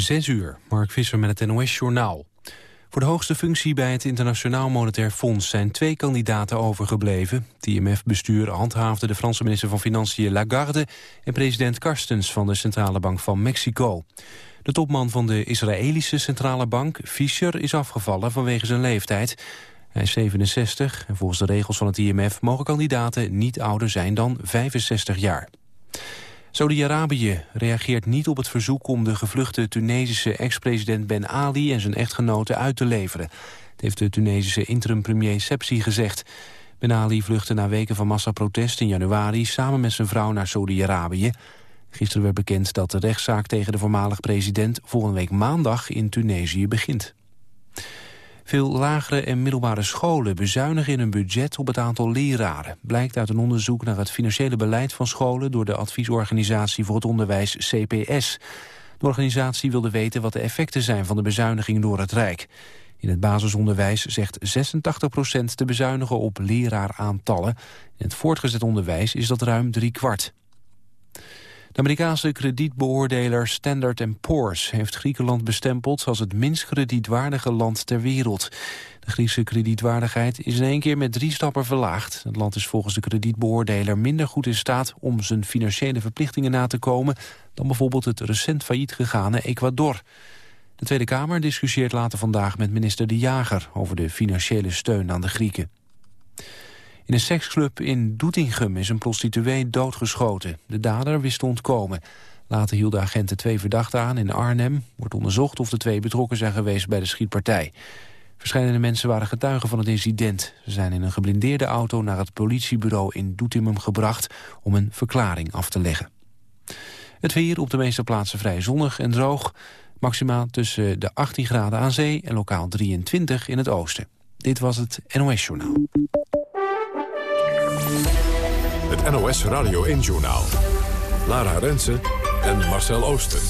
Zes uur, Mark Visser met het NOS-journaal. Voor de hoogste functie bij het Internationaal Monetair Fonds zijn twee kandidaten overgebleven. Het IMF-bestuur handhaafde de Franse minister van Financiën Lagarde en president Karstens van de Centrale Bank van Mexico. De topman van de Israëlische Centrale Bank, Fischer, is afgevallen vanwege zijn leeftijd. Hij is 67 en volgens de regels van het IMF mogen kandidaten niet ouder zijn dan 65 jaar. Saudi-Arabië reageert niet op het verzoek om de gevluchte Tunesische ex-president Ben Ali en zijn echtgenote uit te leveren. Dat heeft de Tunesische interim-premier Sepsi gezegd. Ben Ali vluchtte na weken van massaprotest in januari samen met zijn vrouw naar Saudi-Arabië. Gisteren werd bekend dat de rechtszaak tegen de voormalig president volgende week maandag in Tunesië begint. Veel lagere en middelbare scholen bezuinigen in hun budget op het aantal leraren. Blijkt uit een onderzoek naar het financiële beleid van scholen... door de adviesorganisatie voor het onderwijs CPS. De organisatie wilde weten wat de effecten zijn van de bezuiniging door het Rijk. In het basisonderwijs zegt 86% te bezuinigen op leraaraantallen. In het voortgezet onderwijs is dat ruim drie kwart. De Amerikaanse kredietbeoordeler Standard Poor's heeft Griekenland bestempeld als het minst kredietwaardige land ter wereld. De Griekse kredietwaardigheid is in één keer met drie stappen verlaagd. Het land is volgens de kredietbeoordeler minder goed in staat om zijn financiële verplichtingen na te komen dan bijvoorbeeld het recent failliet gegane Ecuador. De Tweede Kamer discussieert later vandaag met minister De Jager over de financiële steun aan de Grieken. In een seksclub in Doetinchem is een prostituee doodgeschoten. De dader wist te ontkomen. Later hielden agenten twee verdachten aan in Arnhem. Wordt onderzocht of de twee betrokken zijn geweest bij de schietpartij. Verschillende mensen waren getuigen van het incident. Ze zijn in een geblindeerde auto naar het politiebureau in Doetinchem gebracht... om een verklaring af te leggen. Het weer op de meeste plaatsen vrij zonnig en droog. Maximaal tussen de 18 graden aan zee en lokaal 23 in het oosten. Dit was het NOS Journaal. NOS Radio 1-journaal. Lara Rensen en Marcel Ooster.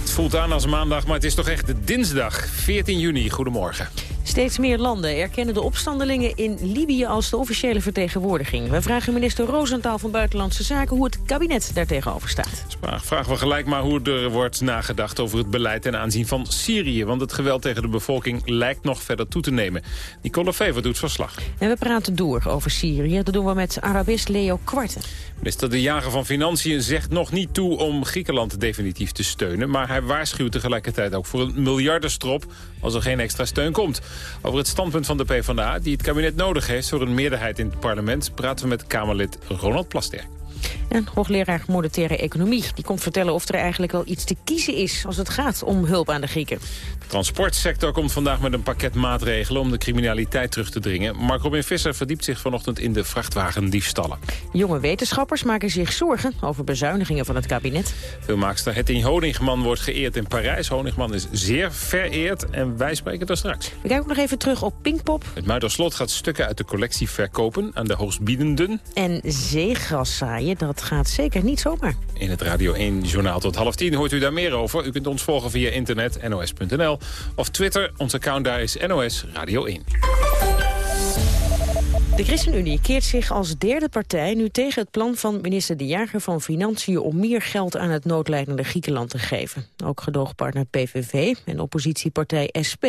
Het voelt aan als maandag, maar het is toch echt dinsdag, 14 juni. Goedemorgen. Steeds meer landen erkennen de opstandelingen in Libië als de officiële vertegenwoordiging. We vragen minister Roosentaal van Buitenlandse Zaken hoe het kabinet daartegenover staat. Vragen we gelijk maar hoe er wordt nagedacht over het beleid ten aanzien van Syrië. Want het geweld tegen de bevolking lijkt nog verder toe te nemen. Nicole Fever doet verslag. En we praten door over Syrië. Dat doen we met Arabist Leo Kwarten. Minister De Jager van Financiën zegt nog niet toe om Griekenland definitief te steunen. Maar hij waarschuwt tegelijkertijd ook voor een miljardenstrop als er geen extra steun komt. Over het standpunt van de PvdA, die het kabinet nodig heeft... voor een meerderheid in het parlement, praten we met Kamerlid Ronald Plasterk. En hoogleraar monetaire economie. Die komt vertellen of er eigenlijk wel iets te kiezen is... als het gaat om hulp aan de Grieken. De transportsector komt vandaag met een pakket maatregelen... om de criminaliteit terug te dringen. Mark Robin Visser verdiept zich vanochtend in de vrachtwagendiefstallen. Jonge wetenschappers maken zich zorgen over bezuinigingen van het kabinet. Filmmaakster Hetty Honigman wordt geëerd in Parijs. Honigman is zeer vereerd en wij spreken daar straks. We kijken ook nog even terug op Pinkpop. Het Muiderslot gaat stukken uit de collectie verkopen aan de hoogstbiedenden. En zeegas zaaien, dat gaat zeker niet zomaar. In het Radio 1-journaal tot half tien hoort u daar meer over. U kunt ons volgen via internet, nos.nl of Twitter. Ons account daar is NOS Radio 1. De ChristenUnie keert zich als derde partij nu tegen het plan van minister De Jager van Financiën om meer geld aan het noodlijdende Griekenland te geven. Ook gedoogpartner PVV en oppositiepartij SP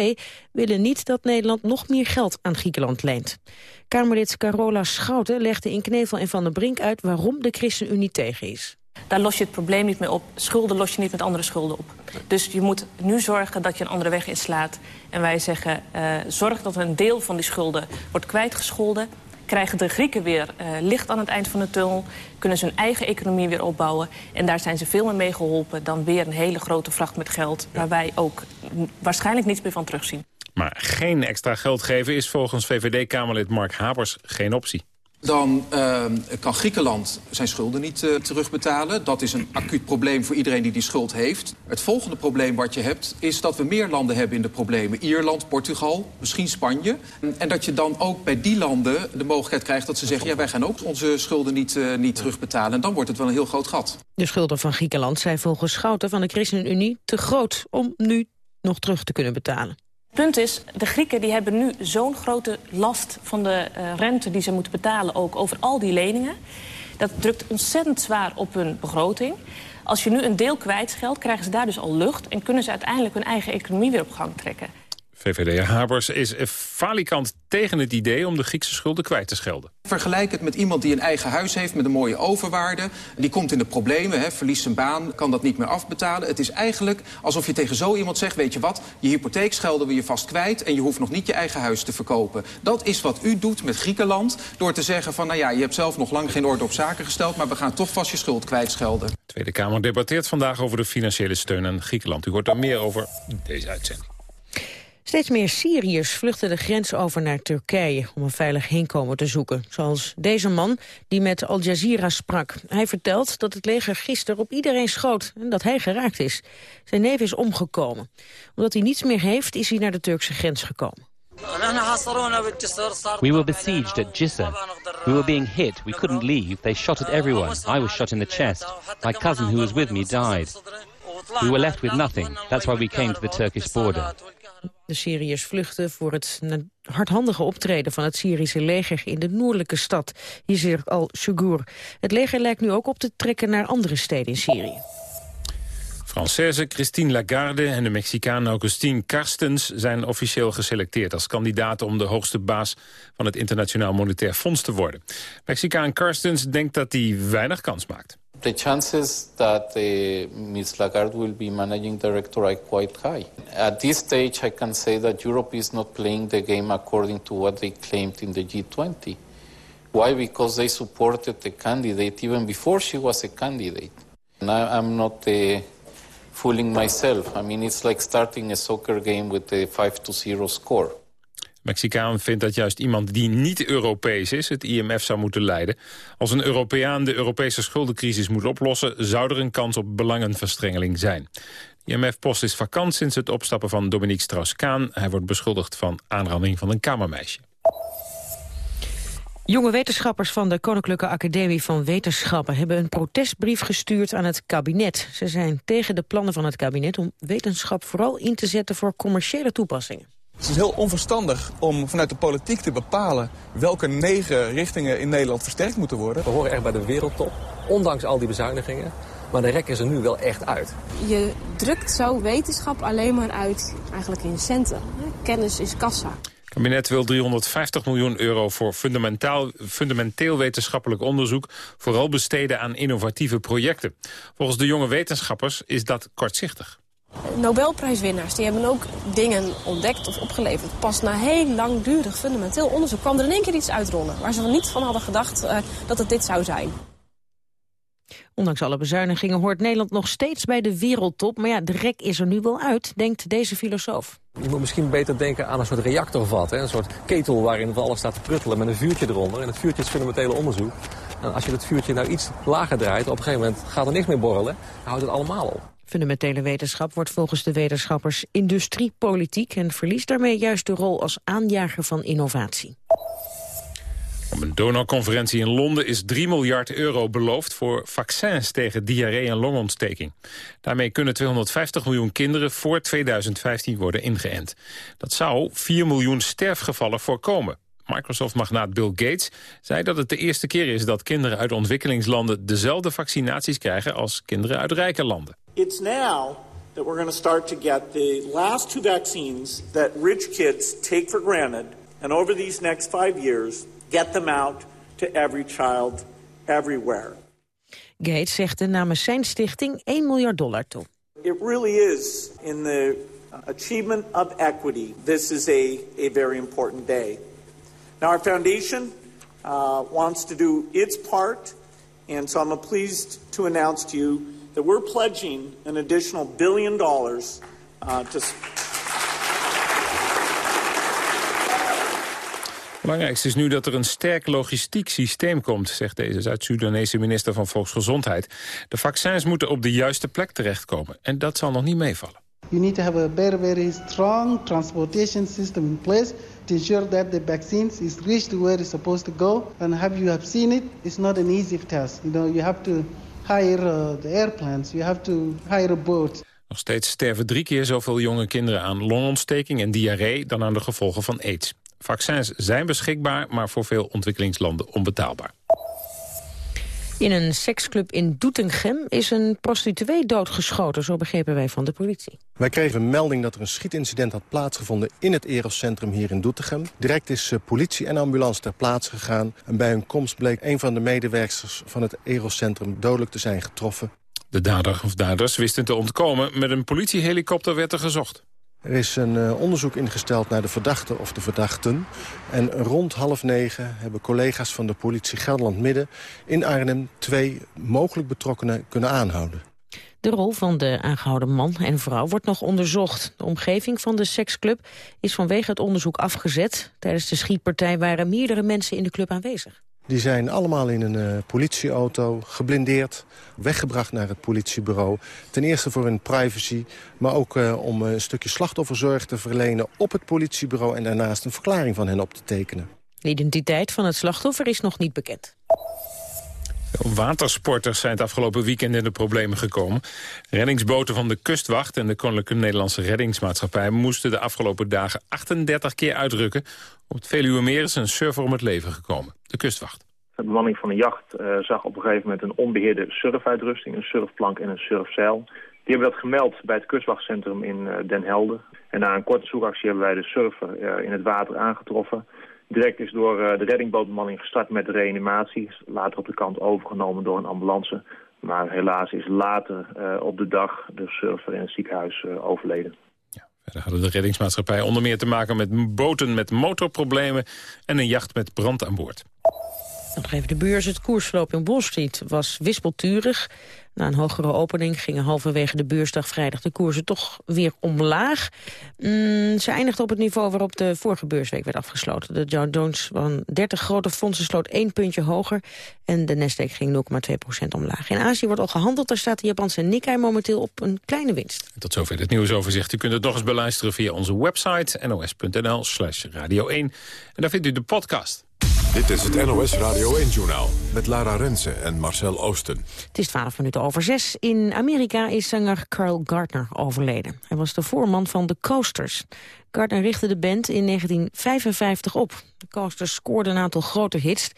willen niet dat Nederland nog meer geld aan Griekenland leent. Kamerlid Carola Schouten legde in Knevel en Van der Brink uit waarom de ChristenUnie tegen is. Daar los je het probleem niet mee op. Schulden los je niet met andere schulden op. Dus je moet nu zorgen dat je een andere weg inslaat. En wij zeggen, uh, zorg dat een deel van die schulden wordt kwijtgescholden. Krijgen de Grieken weer uh, licht aan het eind van de tunnel. Kunnen ze hun eigen economie weer opbouwen. En daar zijn ze veel meer mee geholpen dan weer een hele grote vracht met geld. Waar wij ook waarschijnlijk niets meer van terugzien. Maar geen extra geld geven is volgens VVD-Kamerlid Mark Habers geen optie dan uh, kan Griekenland zijn schulden niet uh, terugbetalen. Dat is een acuut probleem voor iedereen die die schuld heeft. Het volgende probleem wat je hebt is dat we meer landen hebben in de problemen. Ierland, Portugal, misschien Spanje. En dat je dan ook bij die landen de mogelijkheid krijgt dat ze zeggen... ja, wij gaan ook onze schulden niet, uh, niet terugbetalen. En dan wordt het wel een heel groot gat. De schulden van Griekenland zijn volgens Schouten van de ChristenUnie te groot... om nu nog terug te kunnen betalen punt is, de Grieken die hebben nu zo'n grote last van de uh, rente die ze moeten betalen ook over al die leningen. Dat drukt ontzettend zwaar op hun begroting. Als je nu een deel kwijtscheldt, krijgen ze daar dus al lucht... en kunnen ze uiteindelijk hun eigen economie weer op gang trekken. VVD Habers is falikant tegen het idee om de Griekse schulden kwijt te schelden. Vergelijk het met iemand die een eigen huis heeft met een mooie overwaarde. Die komt in de problemen, hè, verliest zijn baan, kan dat niet meer afbetalen. Het is eigenlijk alsof je tegen zo iemand zegt... weet je wat, je hypotheek schelden we je vast kwijt... en je hoeft nog niet je eigen huis te verkopen. Dat is wat u doet met Griekenland door te zeggen van... nou ja, je hebt zelf nog lang geen orde op zaken gesteld... maar we gaan toch vast je schuld kwijtschelden. De Tweede Kamer debatteert vandaag over de financiële steun aan Griekenland. U hoort daar meer over deze uitzending. Steeds meer Syriërs vluchten de grens over naar Turkije om een veilig heenkomen te zoeken. Zoals deze man die met Al Jazeera sprak. Hij vertelt dat het leger gisteren op iedereen schoot en dat hij geraakt is. Zijn neef is omgekomen. Omdat hij niets meer heeft is hij naar de Turkse grens gekomen. We were besieged at Jissa. We were being hit. We couldn't leave. They shot at everyone. I was shot in the chest. My cousin who was with me died. We were left with nothing. That's why we came to the Turkish border. De Syriërs vluchten voor het hardhandige optreden van het Syrische leger in de noordelijke stad Yizir al-Shugur. Het leger lijkt nu ook op te trekken naar andere steden in Syrië. Française Christine Lagarde en de Mexicaan Augustin Carstens zijn officieel geselecteerd als kandidaten om de hoogste baas van het Internationaal Monetair Fonds te worden. Mexicaan Carstens denkt dat hij weinig kans maakt. The chances that uh, Ms. Lagarde will be managing director are quite high. At this stage, I can say that Europe is not playing the game according to what they claimed in the G20. Why? Because they supported the candidate even before she was a candidate. And I, am not uh, fooling myself. I mean, it's like starting a soccer game with a 5 to 0 score. Mexicaan vindt dat juist iemand die niet Europees is... het IMF zou moeten leiden. Als een Europeaan de Europese schuldencrisis moet oplossen... zou er een kans op belangenverstrengeling zijn. IMF-post is vakant sinds het opstappen van Dominique Strauss-Kaan. Hij wordt beschuldigd van aanranding van een kamermeisje. Jonge wetenschappers van de Koninklijke Academie van Wetenschappen... hebben een protestbrief gestuurd aan het kabinet. Ze zijn tegen de plannen van het kabinet om wetenschap vooral in te zetten voor commerciële toepassingen. Het is heel onverstandig om vanuit de politiek te bepalen welke negen richtingen in Nederland versterkt moeten worden. We horen echt bij de wereldtop, ondanks al die bezuinigingen. Maar de rek is er nu wel echt uit. Je drukt zo wetenschap alleen maar uit eigenlijk in centen. Kennis is kassa. Het kabinet wil 350 miljoen euro voor fundamentaal, fundamenteel wetenschappelijk onderzoek... vooral besteden aan innovatieve projecten. Volgens de jonge wetenschappers is dat kortzichtig. Nobelprijswinnaars die hebben ook dingen ontdekt of opgeleverd. Pas na heel langdurig fundamenteel onderzoek kwam er in één keer iets uitrollen... waar ze niet van hadden gedacht uh, dat het dit zou zijn. Ondanks alle bezuinigingen hoort Nederland nog steeds bij de wereldtop. Maar ja, de rek is er nu wel uit, denkt deze filosoof. Je moet misschien beter denken aan een soort reactorvat. Hè? Een soort ketel waarin alles staat te pruttelen met een vuurtje eronder. En het vuurtje is fundamentele onderzoek. En als je het vuurtje nou iets lager draait, op een gegeven moment gaat er niks meer borrelen. Dan houdt het allemaal op. Fundamentele wetenschap wordt volgens de wetenschappers industriepolitiek... en verliest daarmee juist de rol als aanjager van innovatie. Op een donorconferentie in Londen is 3 miljard euro beloofd voor vaccins tegen diarree en longontsteking. Daarmee kunnen 250 miljoen kinderen voor 2015 worden ingeënt. Dat zou 4 miljoen sterfgevallen voorkomen. Microsoft-magnaat Bill Gates zei dat het de eerste keer is dat kinderen uit ontwikkelingslanden dezelfde vaccinaties krijgen als kinderen uit rijke landen. It's now that we're going to start to get the last two vaccines that rich kids take for granted and over these next five years get them out to every child everywhere. Gates zegt er namens zijn stichting 1 miljard dollar toe. It really is in the achievement of equity. This is a, a very important day. Now, our foundation uh, wants to do its part, and so I'm pleased to announce to you that we're pledging an additional billion dollars uh, to. Belangrijkste is nu dat er een sterk logistiek systeem komt, zegt deze Zuid-Soedanese minister van Volksgezondheid. De vaccins moeten op de juiste plek terechtkomen en dat zal nog niet meevallen. You need to have a very, very strong transportation system in place to ensure that the vaccines is reached where it's supposed to go. And have you have seen it? It's not an easy task. You know, you have to hire uh, the airplanes. You have to hire a boat. Nog steeds sterven drie keer zoveel jonge kinderen aan longontsteking en diarree dan aan de gevolgen van aids. Vaccins zijn beschikbaar, maar voor veel ontwikkelingslanden onbetaalbaar. In een seksclub in Doetinchem is een prostituee doodgeschoten, zo begrepen wij van de politie. Wij kregen een melding dat er een schietincident had plaatsgevonden in het Eroscentrum hier in Doetinchem. Direct is eh, politie en ambulance ter plaatse gegaan. En bij hun komst bleek een van de medewerkers van het Eroscentrum dodelijk te zijn getroffen. De dader of daders wisten te ontkomen. Met een politiehelikopter werd er gezocht. Er is een uh, onderzoek ingesteld naar de verdachte of de verdachten. En rond half negen hebben collega's van de politie Gelderland Midden... in Arnhem twee mogelijk betrokkenen kunnen aanhouden. De rol van de aangehouden man en vrouw wordt nog onderzocht. De omgeving van de seksclub is vanwege het onderzoek afgezet. Tijdens de schietpartij waren meerdere mensen in de club aanwezig. Die zijn allemaal in een uh, politieauto, geblindeerd, weggebracht naar het politiebureau. Ten eerste voor hun privacy, maar ook uh, om een stukje slachtofferzorg te verlenen op het politiebureau... en daarnaast een verklaring van hen op te tekenen. De identiteit van het slachtoffer is nog niet bekend. Watersporters zijn het afgelopen weekend in de problemen gekomen. Reddingsboten van de Kustwacht en de Koninklijke Nederlandse Reddingsmaatschappij... moesten de afgelopen dagen 38 keer uitrukken. Op het Veluwemeer is een surfer om het leven gekomen. De Kustwacht. De bemanning van de jacht uh, zag op een gegeven moment een onbeheerde surfuitrusting... een surfplank en een surfzeil. Die hebben dat gemeld bij het kustwachtcentrum in uh, Den Helder. En na een korte zoekactie hebben wij de surfer uh, in het water aangetroffen... Direct is door de reddingbootbemanning gestart met de reanimatie. Later op de kant overgenomen door een ambulance. Maar helaas is later op de dag de surfer in het ziekenhuis overleden. Verder hadden de reddingsmaatschappij onder meer te maken met boten met motorproblemen... en een jacht met brand aan boord. Nog even de beurs. Het koersverloop in Wall Street was wispelturig. Na een hogere opening gingen halverwege de beursdag vrijdag de koersen toch weer omlaag. Mm, ze eindigde op het niveau waarop de vorige beursweek werd afgesloten. De Dow Jones van 30 grote fondsen sloot één puntje hoger en de Nasdaq ging 0,2% omlaag. In Azië wordt al gehandeld, daar staat de Japanse Nikkei momenteel op een kleine winst. Tot zover het nieuwsoverzicht. U kunt het nog eens beluisteren via onze website nos.nl slash radio 1. En daar vindt u de podcast. Dit is het NOS Radio 1-journaal met Lara Rensen en Marcel Oosten. Het is 12 minuten over 6. In Amerika is zanger Carl Gardner overleden. Hij was de voorman van The Coasters. Gardner richtte de band in 1955 op. De Coasters scoorden een aantal grote hits.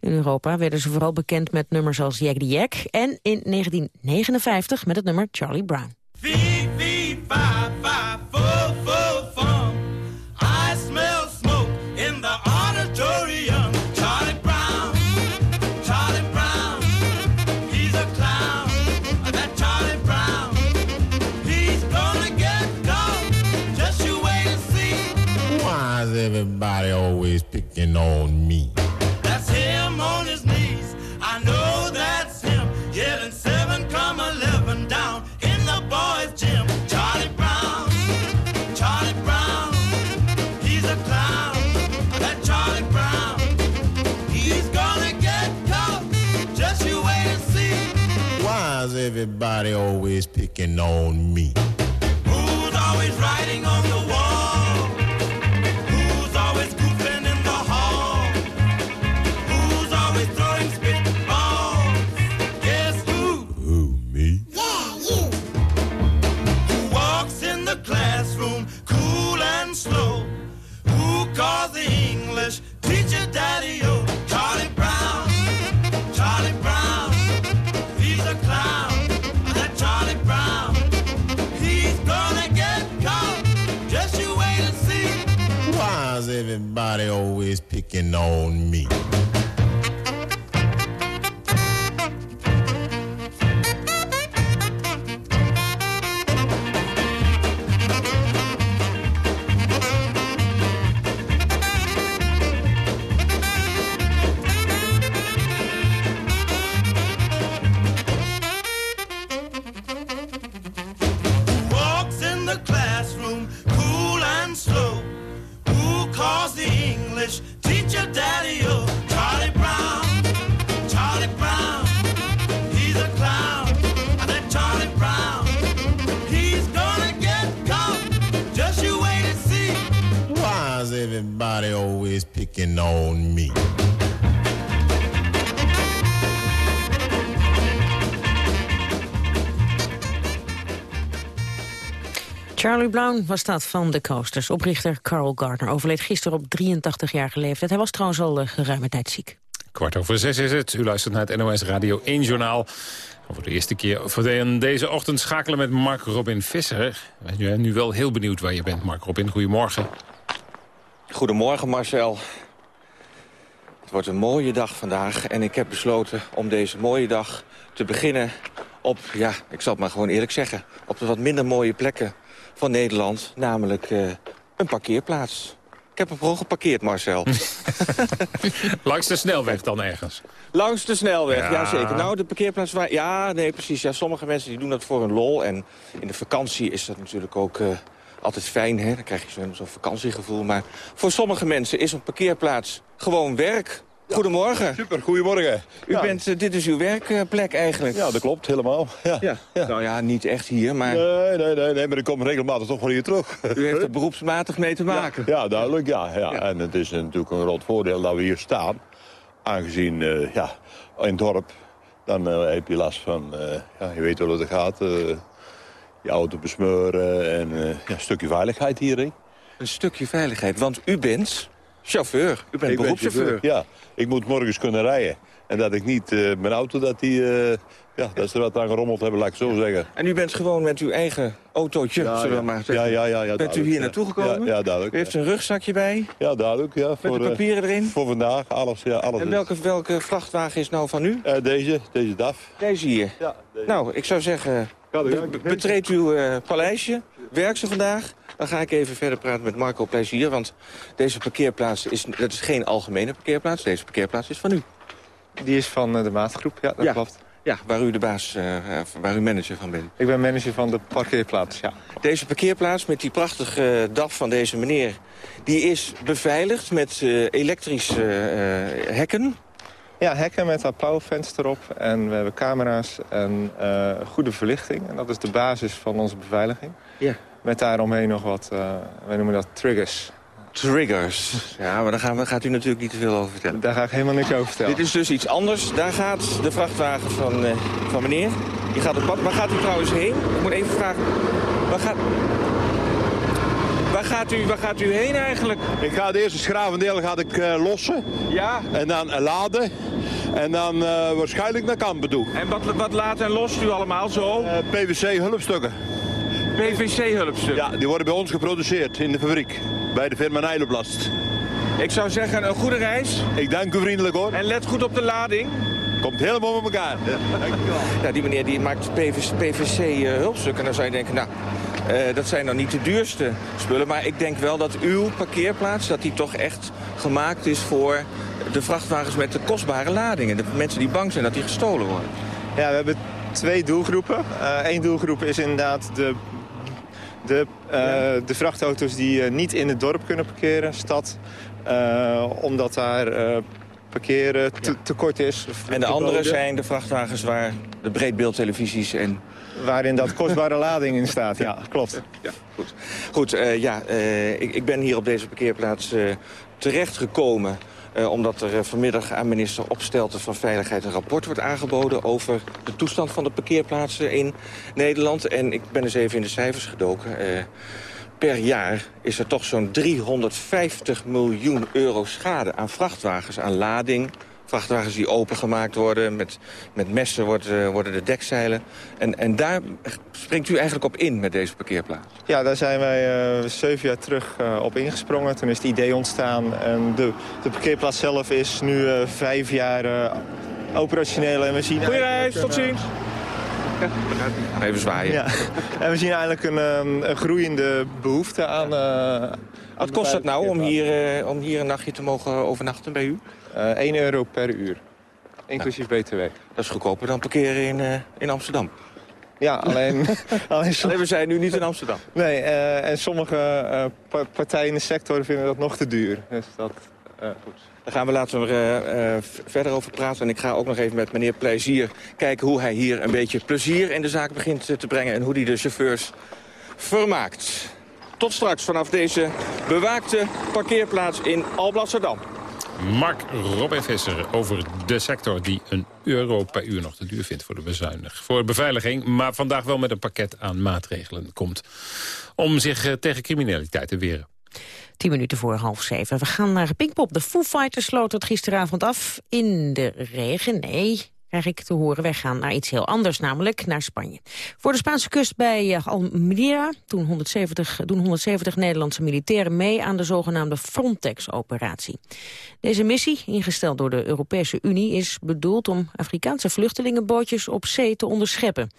In Europa werden ze vooral bekend met nummers als Jack the Jack... en in 1959 met het nummer Charlie Brown. Everybody always picking on me? That's him on his knees. I know that's him. Yelling seven comma eleven down in the boys' gym. Charlie Brown, Charlie Brown, he's a clown. That Charlie Brown, he's gonna get caught. Just you wait and see. Why is everybody always picking on me? Who's always writing on the wall? Always picking on me? Charlie Brown was dat van de Coasters. Oprichter Carl Gardner overleed gisteren op 83-jarige leeftijd. Hij was trouwens al uh, geruime tijd ziek. Kwart over zes is het. U luistert naar het NOS Radio 1 Journaal. Voor de eerste keer voor deze ochtend schakelen met Mark Robin Visser. Ik ben nu wel heel benieuwd waar je bent, Mark Robin. Goedemorgen. Goedemorgen Marcel. Het wordt een mooie dag vandaag en ik heb besloten om deze mooie dag te beginnen op, ja, ik zal het maar gewoon eerlijk zeggen, op de wat minder mooie plekken van Nederland, namelijk uh, een parkeerplaats. Ik heb hem gewoon geparkeerd, Marcel. Langs de snelweg dan ergens? Langs de snelweg, ja. zeker. Nou, de parkeerplaats waar... Ja, nee, precies. Ja, sommige mensen die doen dat voor een lol. En in de vakantie is dat natuurlijk ook uh, altijd fijn. Hè? Dan krijg je zo'n zo vakantiegevoel. Maar voor sommige mensen is een parkeerplaats gewoon werk. Goedemorgen. Super, goedemorgen. U Ja. bent, eh, dit is uw werkplek eigenlijk. Ja, dat klopt, helemaal. Ja. Ja. Nou ja, niet echt hier, maar Nee, nee, nee, nee, maar ik kom regelmatig toch wel hier terug. u heeft er beroepsmatig mee te maken. Ja, duidelijk, ja, ja. En het is natuurlijk een groot voordeel dat we hier staan. Aangezien, eh, ja, in het dorp, dan eh, heb je last van, ja, je weet wel hoe het gaat. je auto besmeuren en ja, een stukje veiligheid hierin. Een stukje veiligheid, want u bent chauffeur. U bent Ik ben beroepschauffeur. chauffeur, Ja, ik moet morgens kunnen rijden. En dat ik niet eh, mijn auto, dat, die, eh, ja, dat ze er wat aan gerommeld hebben, laat ik zo zeggen. En u bent gewoon met uw eigen autootje, Ja, zullen we ja. maar zeggen. Ja, ja, ja, bent u hier naartoe gekomen? Ja, duidelijk. U heeft een rugzakje bij, Ja, duidelijk. Ja, met voor, de eh, papieren erin. voor vandaag, alles. Ja, alles En welke, welke vrachtwagen is nou van u? Deze, deze DAF. Deze hier. Ja, deze. Nou, ik zou zeggen, be- be- betreed uw eh, paleisje. Werk ze vandaag. Dan ga ik even verder praten met Marco Plezier. Want deze parkeerplaats is, dat is geen algemene parkeerplaats. Deze parkeerplaats is van u. Die is van eh, de maatgroep, ja, dat Ja. klopt. Ja, waar u de baas, eh, waar u manager van bent. Ik ben manager van de parkeerplaats, ja. Deze parkeerplaats met die prachtige DAF van deze meneer... die is beveiligd met eh, elektrische eh, hekken. Ja, hekken met applauwvenster erop en we hebben camera's en eh, goede verlichting. En dat is de basis van onze beveiliging. Ja. Met daaromheen nog wat, eh, wij noemen dat triggers. Triggers. Ja, maar daar gaan we, gaat u natuurlijk niet te veel over vertellen. Daar ga ik helemaal niks over vertellen. Dit is dus iets anders. Daar gaat de vrachtwagen van, eh, van meneer. Die gaat op pad. Waar gaat u trouwens heen? Ik moet even vragen. Waar gaat... Waar gaat u, waar gaat u heen eigenlijk? Ik ga het eerste schravendeel ga ik, eh, lossen. Ja. En dan laden. En dan eh, waarschijnlijk naar Kampen toe. En wat, wat laat en lost u allemaal zo? Eh, PVC hulpstukken. PVC-hulpstuk. Ja, die worden bij ons geproduceerd in de fabriek. Bij de firma Nijloplast. Ik zou zeggen, een goede reis. Ik dank u vriendelijk hoor. En let goed op de lading. Komt helemaal met elkaar. Dankjewel. Ja, die meneer die maakt PVC-hulpstukken. en dan zou je denken, nou, eh, dat zijn dan niet de duurste spullen. Maar ik denk wel dat uw parkeerplaats, dat die toch echt gemaakt is voor de vrachtwagens met de kostbare ladingen. De mensen die bang zijn dat die gestolen worden. Ja, we hebben twee doelgroepen. Eén doelgroep is inderdaad de, de, eh, de vrachtauto's die eh, niet in het dorp kunnen parkeren, stad. eh, omdat daar eh, parkeren te, te kort is. En de andere zijn de vrachtwagens waar de breedbeeldtelevisies en... Waarin dat kostbare lading in staat, ja, klopt. Ja, goed. Goed, eh, ja, eh, ik, ik ben hier op deze parkeerplaats eh, terechtgekomen... eh, omdat er vanmiddag aan minister Opstelten van Veiligheid... een rapport wordt aangeboden over de toestand van de parkeerplaatsen in Nederland. En ik ben eens even in de cijfers gedoken. Per jaar is er toch zo'n 350 miljoen euro schade aan vrachtwagens, aan lading... Vrachtwagens die opengemaakt worden, met, met messen worden, worden de dekzeilen. En, en daar springt u eigenlijk op in met deze parkeerplaats. Ja, daar zijn wij eh, zeven jaar terug eh, op ingesprongen. Toen is het idee ontstaan. En de, de parkeerplaats zelf is nu eh, vijf jaar eh, operationeel. En we zien Goeie reis, tot ziens. Even zwaaien. Ja. En we zien eigenlijk een, ehm, een groeiende behoefte aan... eh, Wat kost dat nou om hier, eh, om hier een nachtje te mogen overnachten bij u? Eh 1 euro per uur. Inclusief BTW. Dat is goedkoper dan parkeren in, eh, in Amsterdam. Ja, alleen... alleen we zijn nu niet in Amsterdam. Nee, eh, en sommige pa- partijen in de sector vinden dat nog te duur. Dus dat... goed. Daar gaan we later verder over praten. En ik ga ook nog even met meneer Plezier kijken hoe hij hier een beetje plezier in de zaak begint te brengen. En hoe hij de chauffeurs vermaakt. Tot straks vanaf deze bewaakte parkeerplaats in Alblasserdam. Mark Robin Visser over de sector die een euro per uur nog te duur vindt voor de bezuinig. Voor beveiliging, maar vandaag wel met een pakket aan maatregelen komt om zich eh, tegen criminaliteit te weren. Tien minuten voor half zeven. We gaan naar Pinkpop. De Foo Fighters sloot het gisteravond af in de regen. Nee, krijg ik te horen. Wij gaan naar iets heel anders, namelijk naar Spanje. Voor de Spaanse kust bij uh, Almeria doen 170, doen 170 Nederlandse militairen mee aan de zogenaamde Frontex-operatie. Deze missie, ingesteld door de Europese Unie, is bedoeld om Afrikaanse vluchtelingenbootjes op zee te onderscheppen.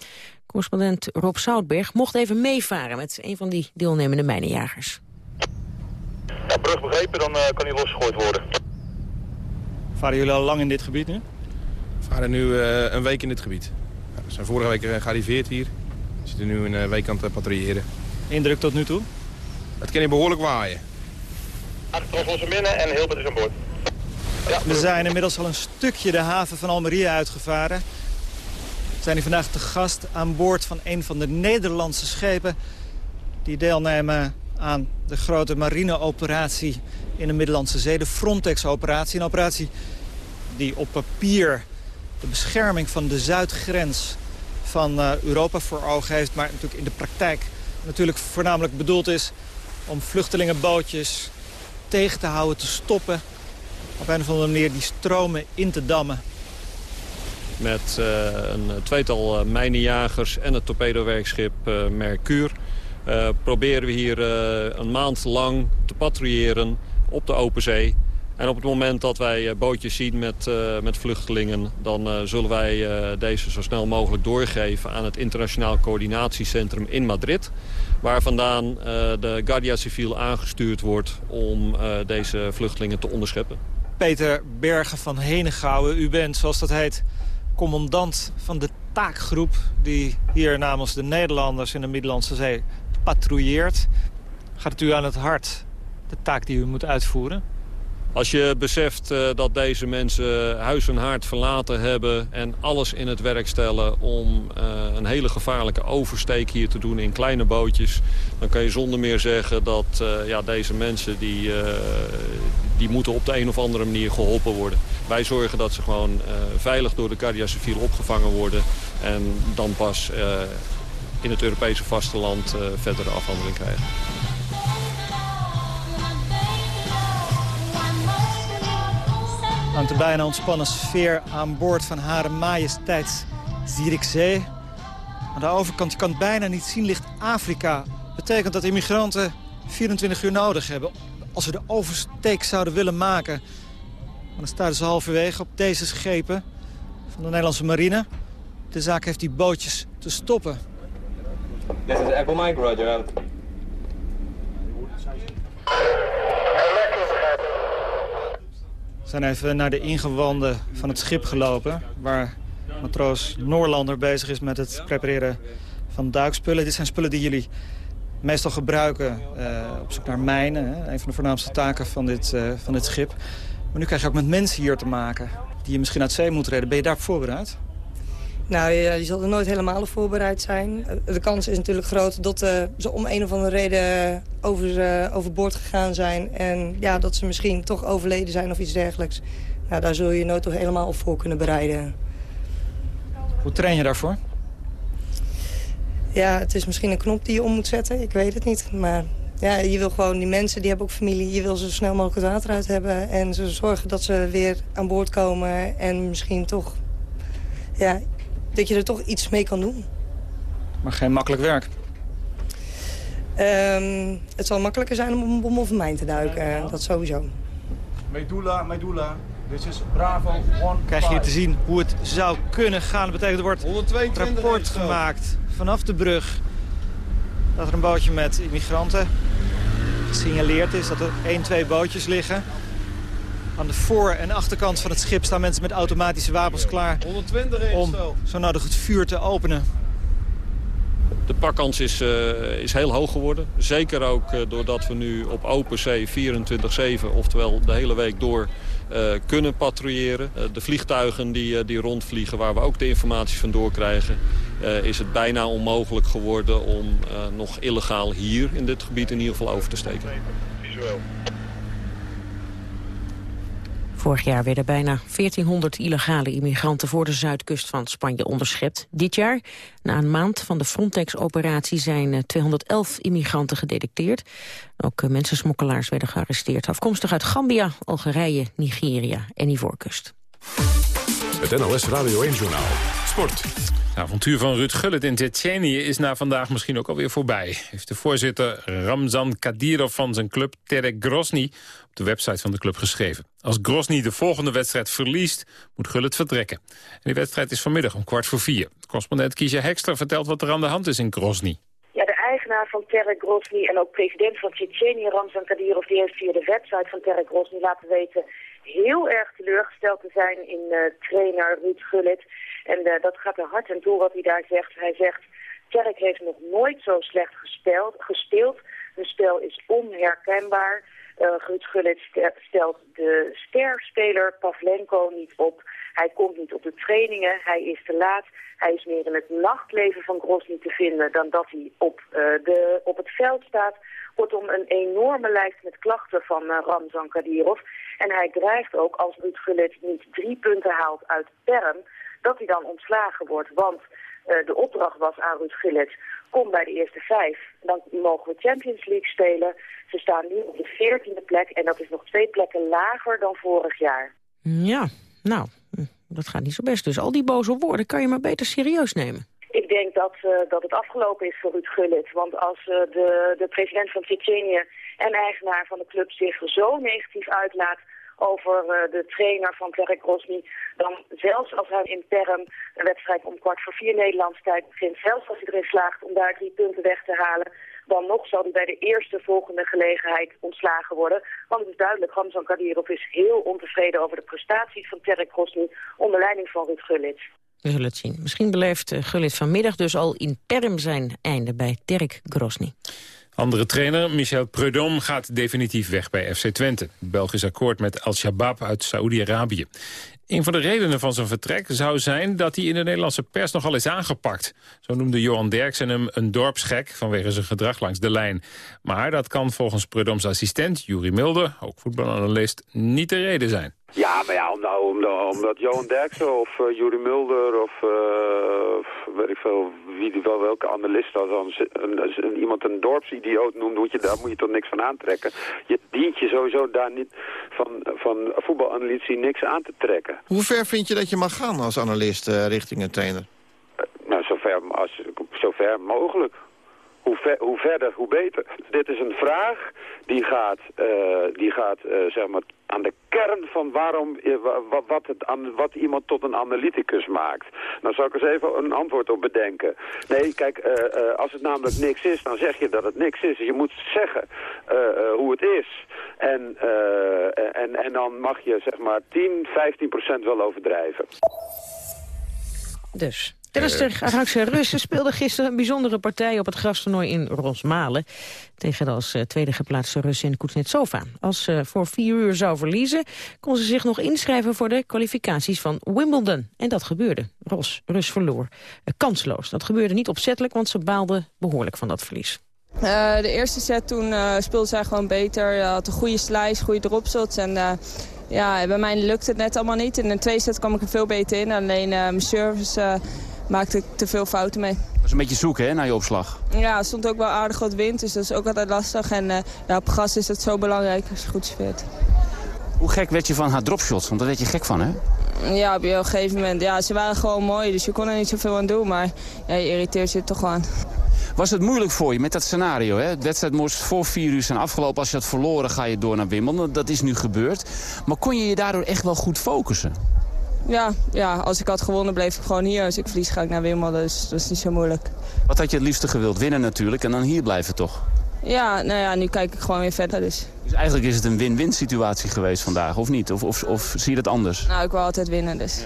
Correspondent Rob Zoutberg mocht even meevaren met een van die deelnemende mijnenjagers. Ja, brug begrepen, dan uh, kan hij losgegooid worden. Varen jullie al lang in dit gebied nu? We varen nu uh, een week in dit gebied. Ja, we zijn vorige week uh, gearriveerd hier. We zitten nu een week aan het patrouilleren. Indruk tot nu toe? Het kan hier behoorlijk waaien. Achter onze binnen en heel is aan boord. Ja. We zijn inmiddels al een stukje de haven van Almeria uitgevaren. We zijn hier vandaag te gast aan boord van een van de Nederlandse schepen... die deelnemen aan de grote marineoperatie in de Middellandse Zee. De Frontex-operatie. Een operatie die op papier de bescherming van de zuidgrens van uh, Europa voor ogen heeft. Maar natuurlijk in de praktijk natuurlijk voornamelijk bedoeld is om vluchtelingenbootjes tegen te houden, te stoppen. Op een of andere manier die stromen in te dammen. Met uh, een tweetal uh, mijnenjagers en het torpedowerkschip Mercure uh, proberen we hier een maand lang te patrouilleren op de open zee. En op het moment dat wij uh, bootjes zien met, met vluchtelingen... dan zullen wij deze zo snel mogelijk doorgeven aan het Internationaal Coördinatiecentrum in Madrid. Waar vandaan de Guardia Civil aangestuurd wordt om deze vluchtelingen te onderscheppen. Peter Bergen van Henegouwen, u bent, zoals dat heet, commandant van de taakgroep... die hier namens de Nederlanders in de Middellandse Zee patrouilleert. Gaat het u aan het hart, de taak die u moet uitvoeren? Als je beseft uh, dat deze mensen huis en haard verlaten hebben... en alles in het werk stellen om uh, een hele gevaarlijke oversteek hier te doen in kleine bootjes... dan kan je zonder meer zeggen dat uh, ja, deze mensen die, die moeten op de een of andere manier geholpen worden. Wij zorgen dat ze gewoon veilig door de Guardia Civil opgevangen worden... en dan pas in het Europese vasteland verdere afhandeling krijgen. Hangt een bijna ontspannen sfeer aan boord van Hare Majesteit Zierikzee. Aan de overkant, kan bijna niet zien, ligt Afrika. Betekent dat immigranten 24 uur nodig hebben. Als ze de oversteek zouden willen maken... dan staan ze halverwege op deze schepen van de Nederlandse marine. De zaak heeft die bootjes te stoppen. This is Apple Mike, Roger We zijn even naar de ingewanden van het schip gelopen... waar matroos Noorlander bezig is met het prepareren van duikspullen. Dit zijn spullen die jullie meestal gebruiken uh, op zoek naar mijnen. Hè? Een van de voornaamste taken van dit, uh, van dit schip. Maar nu krijg je ook met mensen hier te maken... die je misschien uit zee moeten redden. Ben je daarop voorbereid? Nou, je, je zal er nooit helemaal op voorbereid zijn. De kans is natuurlijk groot dat uh, ze om een of andere reden over, uh, overboord gegaan zijn. En ja, dat ze misschien toch overleden zijn of iets dergelijks. Nou, daar zul je je nooit toch helemaal op voor kunnen bereiden. Hoe train je daarvoor? Ja, het is misschien een knop die je om moet zetten. Ik weet het niet. Maar ja, je wil gewoon die mensen, die hebben ook familie. Je wil ze zo snel mogelijk het water uit hebben. En ze zorgen dat ze weer aan boord komen. En misschien toch ja, dat je er toch iets mee kan doen. Maar geen makkelijk werk? Um, het zal makkelijker zijn om op een bom of een mijn te duiken, dat sowieso. Medulla, medulla. Dit is Bravo One. Krijg je hier te zien hoe het zou kunnen gaan. Dat betekent er wordt een rapport gemaakt vanaf de brug. Dat er een bootje met immigranten gesignaleerd is. Dat er één, twee bootjes liggen. Aan de voor- en achterkant van het schip staan mensen met automatische wapens klaar... 120 om zo nodig het vuur te openen. De pakkans is, uh, is heel hoog geworden. Zeker ook uh, doordat we nu op open zee 24-7, oftewel de hele week door, uh, kunnen patrouilleren. de vliegtuigen die, die rondvliegen, waar we ook de informatie van doorkrijgen... is het bijna onmogelijk geworden om nog illegaal hier in dit gebied in ieder geval over te steken. Voor Vorig jaar werden bijna 1400 illegale immigranten voor de zuidkust van Spanje onderschept. Dit jaar, na een maand van de Frontex-operatie, zijn 211 immigranten gedetecteerd. Ook eh, mensensmokkelaars werden gearresteerd, afkomstig uit Gambia, Algerije, Nigeria en Ivoorkust. Het NLS Radio 1-journaal. Sport. Het avontuur van Ruud Gullit in Tsjetsjenië is na vandaag misschien ook alweer voorbij. Heeft de voorzitter Ramzan Kadyrov van zijn club Terek Grozny op de website van de club geschreven. Als Grozny de volgende wedstrijd verliest, moet Gullit vertrekken. En die wedstrijd is vanmiddag om kwart voor vier. Correspondent Kiesja Hekster vertelt wat er aan de hand is in Grozny. Ja, de eigenaar van Terek Grozny en ook president van Tsjetsjenië, Ramzan Kadyrov, die heeft via de website van Terek Grozny laten weten heel erg teleurgesteld te zijn in uh, trainer Ruud Gullit. En uh, dat gaat er hard en toe wat hij daar zegt. Hij zegt, Terek heeft nog nooit zo slecht gespeeld. gespeeld. Hun spel is onherkenbaar. Uh, Ruud Gullit stelt de sterspeler Pavlenko niet op. Hij komt niet op de trainingen, hij is te laat. Hij is meer in het nachtleven van Grosny te vinden dan dat hij op, uh, de, op het veld staat. Kortom, een enorme lijst met klachten van uh, Ramzan Kadyrov. En hij dreigt ook, als Ruud Gullit niet drie punten haalt uit Perm, dat hij dan ontslagen wordt. Want uh, de opdracht was aan Ruud Gullit, kom bij de eerste vijf. Dan mogen we Champions League spelen. Ze staan nu op de veertiende plek en dat is nog twee plekken lager dan vorig jaar. Ja, nou, dat gaat niet zo best. Dus al die boze woorden kan je maar beter serieus nemen. Ik denk dat, uh, dat het afgelopen is voor Ruud Gullit. Want als uh, de, de president van Tsjetsjenië en eigenaar van de club zich zo negatief uitlaat over uh, de trainer van Terek Rosny, dan zelfs als hij in Perm een wedstrijd om kwart voor vier Nederlands tijd begint, zelfs als hij erin slaagt om daar drie punten weg te halen, dan nog zal hij bij de eerste volgende gelegenheid ontslagen worden. Want het is duidelijk, Ramzan Kadyrov is heel ontevreden over de prestaties van Terek Rosny onder leiding van Ruud Gullit. We zullen het zien. Misschien beleeft Gullit vanmiddag dus al in zijn einde bij Terek Grosny. Andere trainer, Michel Prudhomme, gaat definitief weg bij FC Twente. Belgisch akkoord met Al-Shabaab uit Saoedi-Arabië. Een van de redenen van zijn vertrek zou zijn dat hij in de Nederlandse pers nogal is aangepakt. Zo noemde Johan Derksen hem een dorpsgek vanwege zijn gedrag langs de lijn. Maar dat kan volgens Prudhomme's assistent, Juri Milde, ook voetbalanalist, niet de reden zijn. Ja, maar ja, omdat, omdat, omdat Johan Derksen of uh, Juri Mulder of uh, weet ik veel, wie, wel, welke analist als een, een, een, iemand een dorpsidioot noemt, moet je, daar moet je toch niks van aantrekken. Je dient je sowieso daar niet van, van voetbalanalytici niks aan te trekken. Hoe ver vind je dat je mag gaan als analist uh, richting een trainer? nou, zover, als, zover mogelijk. Hoe, hoe, verder, hoe beter. Dit is een vraag die gaat, uh, die gaat uh, zeg maar aan de kern van waarom, wat, wat, het, wat iemand tot een analyticus maakt. Nou zal ik eens even een antwoord op bedenken. Nee, kijk, als het namelijk niks is, dan zeg je dat het niks is. Je moet zeggen hoe het is. En, en, en dan mag je zeg maar 10, 15 procent wel overdrijven. Dus, Tennister Arantxa Russen speelde gisteren een bijzondere partij op het grastoernooi in Rosmalen. Tegen de als uh, tweede geplaatste Russin Kuznetsova. Als ze voor vier uur zou verliezen, kon ze zich nog inschrijven voor de kwalificaties van Wimbledon. En dat gebeurde. Ros, Rus verloor. Uh, kansloos. Dat gebeurde niet opzettelijk, want ze baalde behoorlijk van dat verlies. Uh, de eerste set toen uh, speelde zij gewoon beter. Uh, had een goede slice, goede dropshots. En ja, bij mij lukte het net allemaal niet. In de tweede set kwam ik er veel beter in. Alleen mijn service maakte ik te veel fouten mee. Dat was een beetje zoeken hè, naar je opslag. Ja, er stond ook wel aardig wat wind, dus dat is ook altijd lastig. En uh, ja, op gas is het zo belangrijk als je goed speelt. Hoe gek werd je van haar dropshots? Want daar werd je gek van, hè? Ja, op een gegeven moment. Ja, ze waren gewoon mooi, dus je kon er niet zoveel aan doen. Maar ja, je irriteert je toch gewoon. Was het moeilijk voor je met dat scenario? Hè? De wedstrijd moest voor vier uur zijn afgelopen. Als je had verloren, ga je door naar Wimbledon. Dat is nu gebeurd. Maar kon je je daardoor echt wel goed focussen? Ja, ja, als ik had gewonnen bleef ik gewoon hier. Als ik verlies ga ik naar Wimbledon, dus dat is niet zo moeilijk. Wat had je het liefste gewild? Winnen natuurlijk en dan hier blijven toch? Ja, nou ja, nu kijk ik gewoon weer verder dus. Dus eigenlijk is het een win-win situatie geweest vandaag, of niet? Of, of, of zie je dat anders? Nou, ik wil altijd winnen dus.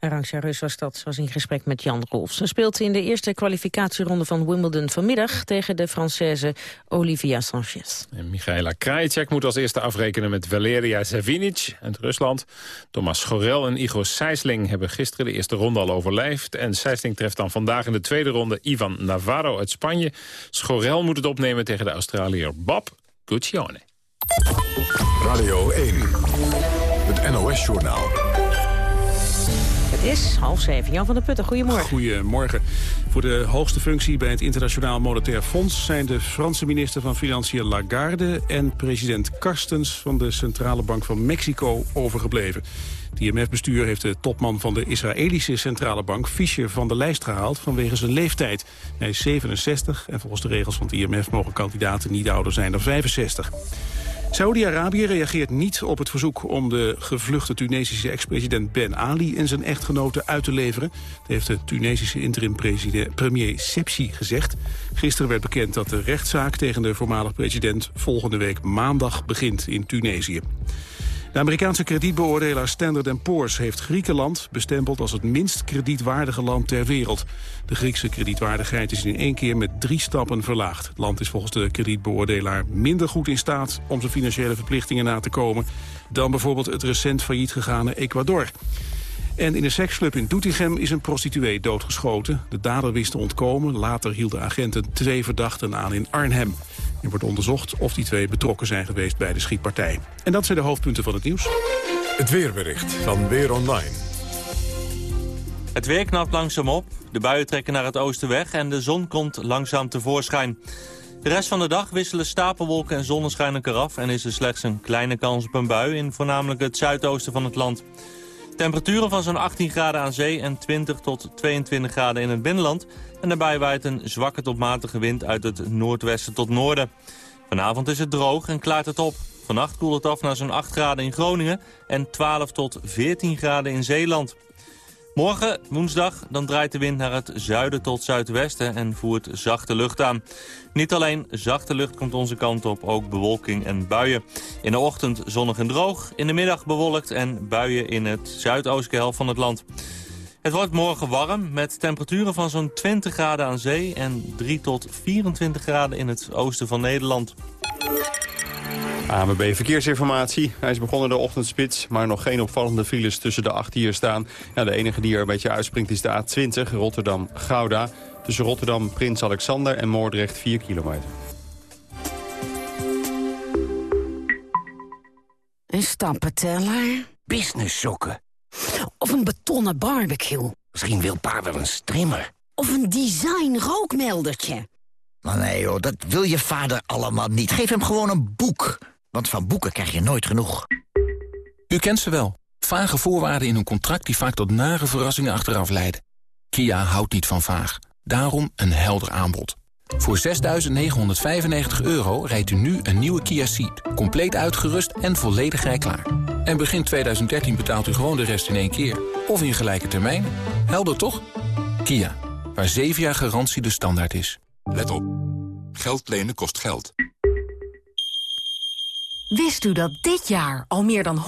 Arantxa Rus was dat, was in gesprek met Jan Rolfs. Ze speelt in de eerste kwalificatieronde van Wimbledon vanmiddag... tegen de Française Olivia Sanchez. En Michaela Krajicek moet als eerste afrekenen met Valeria Zavinic uit Rusland. Thomas Schorel en Igor Sijsling hebben gisteren de eerste ronde al overleefd. En Sijsling treft dan vandaag in de tweede ronde Ivan Navarro uit Spanje. Schorel moet het opnemen tegen de Australiër Bob Guccione. Radio 1, het Het NOS-journaal. Is half zeven. Jan van der Putten, goedemorgen. Goedemorgen. Voor de hoogste functie bij het Internationaal Monetair Fonds... zijn de Franse minister van Financiën Lagarde... en president Karstens van de Centrale Bank van Mexico overgebleven. Het IMF-bestuur heeft de topman van de Israëlische Centrale Bank... Fischer van de lijst gehaald vanwege zijn leeftijd. Hij is 67 en volgens de regels van het IMF... mogen kandidaten niet ouder zijn dan 65. Saoedi-Arabië reageert niet op het verzoek om de gevluchte Tunesische ex-president Ben Ali en zijn echtgenote uit te leveren. Dat heeft de Tunesische interim-premier Sepsi gezegd. Gisteren werd bekend dat de rechtszaak tegen de voormalig president volgende week maandag begint in Tunesië. De Amerikaanse kredietbeoordelaar Standard Poor's heeft Griekenland bestempeld als het minst kredietwaardige land ter wereld. De Griekse kredietwaardigheid is in één keer met drie stappen verlaagd. Het land is volgens de kredietbeoordelaar minder goed in staat om zijn financiële verplichtingen na te komen dan bijvoorbeeld het recent failliet gegane Ecuador. En in een seksclub in Doetinchem is een prostituee doodgeschoten. De dader wist te ontkomen. Later hielden agenten twee verdachten aan in Arnhem. Er wordt onderzocht of die twee betrokken zijn geweest bij de schietpartij. En dat zijn de hoofdpunten van het nieuws. Het weerbericht van Weer Online. Het weer knapt langzaam op, de buien trekken naar het oosten weg en de zon komt langzaam tevoorschijn. De rest van de dag wisselen stapelwolken en zonneschijn elkaar af en is er slechts een kleine kans op een bui in voornamelijk het zuidoosten van het land. Temperaturen van zo'n 18 graden aan zee en 20 tot 22 graden in het binnenland. En daarbij waait een zwakke tot matige wind uit het noordwesten tot noorden. Vanavond is het droog en klaart het op. Vannacht koelt het af naar zo'n 8 graden in Groningen en 12 tot 14 graden in Zeeland. Morgen, woensdag, dan draait de wind naar het zuiden tot zuidwesten en voert zachte lucht aan. Niet alleen zachte lucht komt onze kant op, ook bewolking en buien. In de ochtend zonnig en droog, in de middag bewolkt en buien in het zuidoostelijke helft van het land. Het wordt morgen warm met temperaturen van zo'n 20 graden aan zee en 3 tot 24 graden in het oosten van Nederland. AMB Verkeersinformatie. Hij is begonnen de ochtendspits, maar nog geen opvallende files tussen de acht hier staan. Ja, de enige die er een beetje uitspringt is de A20, Rotterdam-Gouda. Tussen Rotterdam, Prins Alexander en Moordrecht 4 kilometer. Een stappenteller? Business sokken. Of een betonnen barbecue? Misschien wil pa wel een strimmer. Of een design rookmeldertje? Maar nee joh, dat wil je vader allemaal niet. Geef hem gewoon een boek. Want van boeken krijg je nooit genoeg. U kent ze wel. Vage voorwaarden in een contract die vaak tot nare verrassingen achteraf leiden. Kia houdt niet van vaag. Daarom een helder aanbod. Voor 6.995 euro rijdt u nu een nieuwe Kia Ceed. Compleet uitgerust en volledig rijklaar. En begin 2013 betaalt u gewoon de rest in één keer. Of in gelijke termijn. Helder toch? Kia, waar 7 jaar garantie de standaard is. Let op. Geld lenen kost geld. Wist u dat dit jaar al meer dan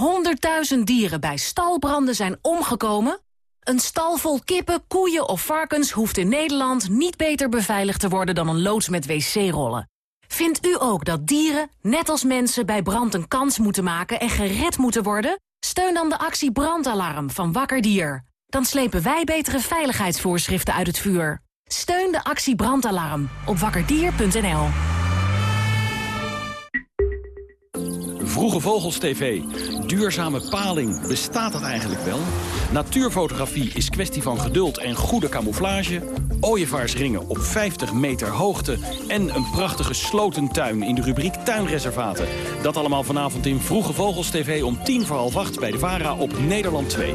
100.000 dieren bij stalbranden zijn omgekomen? Een stal vol kippen, koeien of varkens hoeft in Nederland niet beter beveiligd te worden dan een loods met wc-rollen. Vindt u ook dat dieren, net als mensen, bij brand een kans moeten maken en gered moeten worden? Steun dan de actie Brandalarm van Wakker Dier. Dan slepen wij betere veiligheidsvoorschriften uit het vuur. Steun de actie Brandalarm op wakkerdier.nl. Vroege Vogels TV. Duurzame paling. Bestaat dat eigenlijk wel? Natuurfotografie is kwestie van geduld en goede camouflage. Ooievaarsringen op 50 meter hoogte. En een prachtige slotentuin in de rubriek Tuinreservaten. Dat allemaal vanavond in Vroege Vogels TV om tien voor half acht bij de VARA op Nederland 2.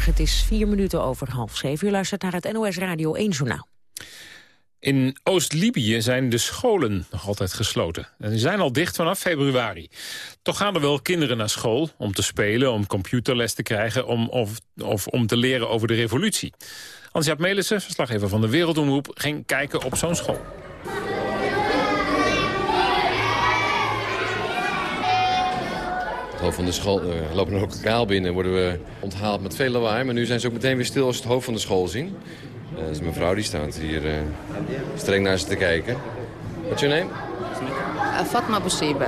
Het is vier minuten over half zeven. U luistert naar het NOS Radio 1 Journaal. In Oost-Libië zijn de scholen nog altijd gesloten. En die zijn al dicht vanaf februari. Toch gaan er wel kinderen naar school om te spelen, om computerles te krijgen... Om, of, of om te leren over de revolutie. Hans-Jaap Melissen, verslaggever van de Wereldomroep... ging kijken op zo'n school. hoofd van de school, we lopen een lokaal binnen en worden we onthaald met veel lawaai. Maar nu zijn ze ook meteen weer stil als ze het hoofd van de school zien. Uh, dat is mijn vrouw, die staat hier uh, streng naar ze te kijken. What's your name? فاطمة بوشيبة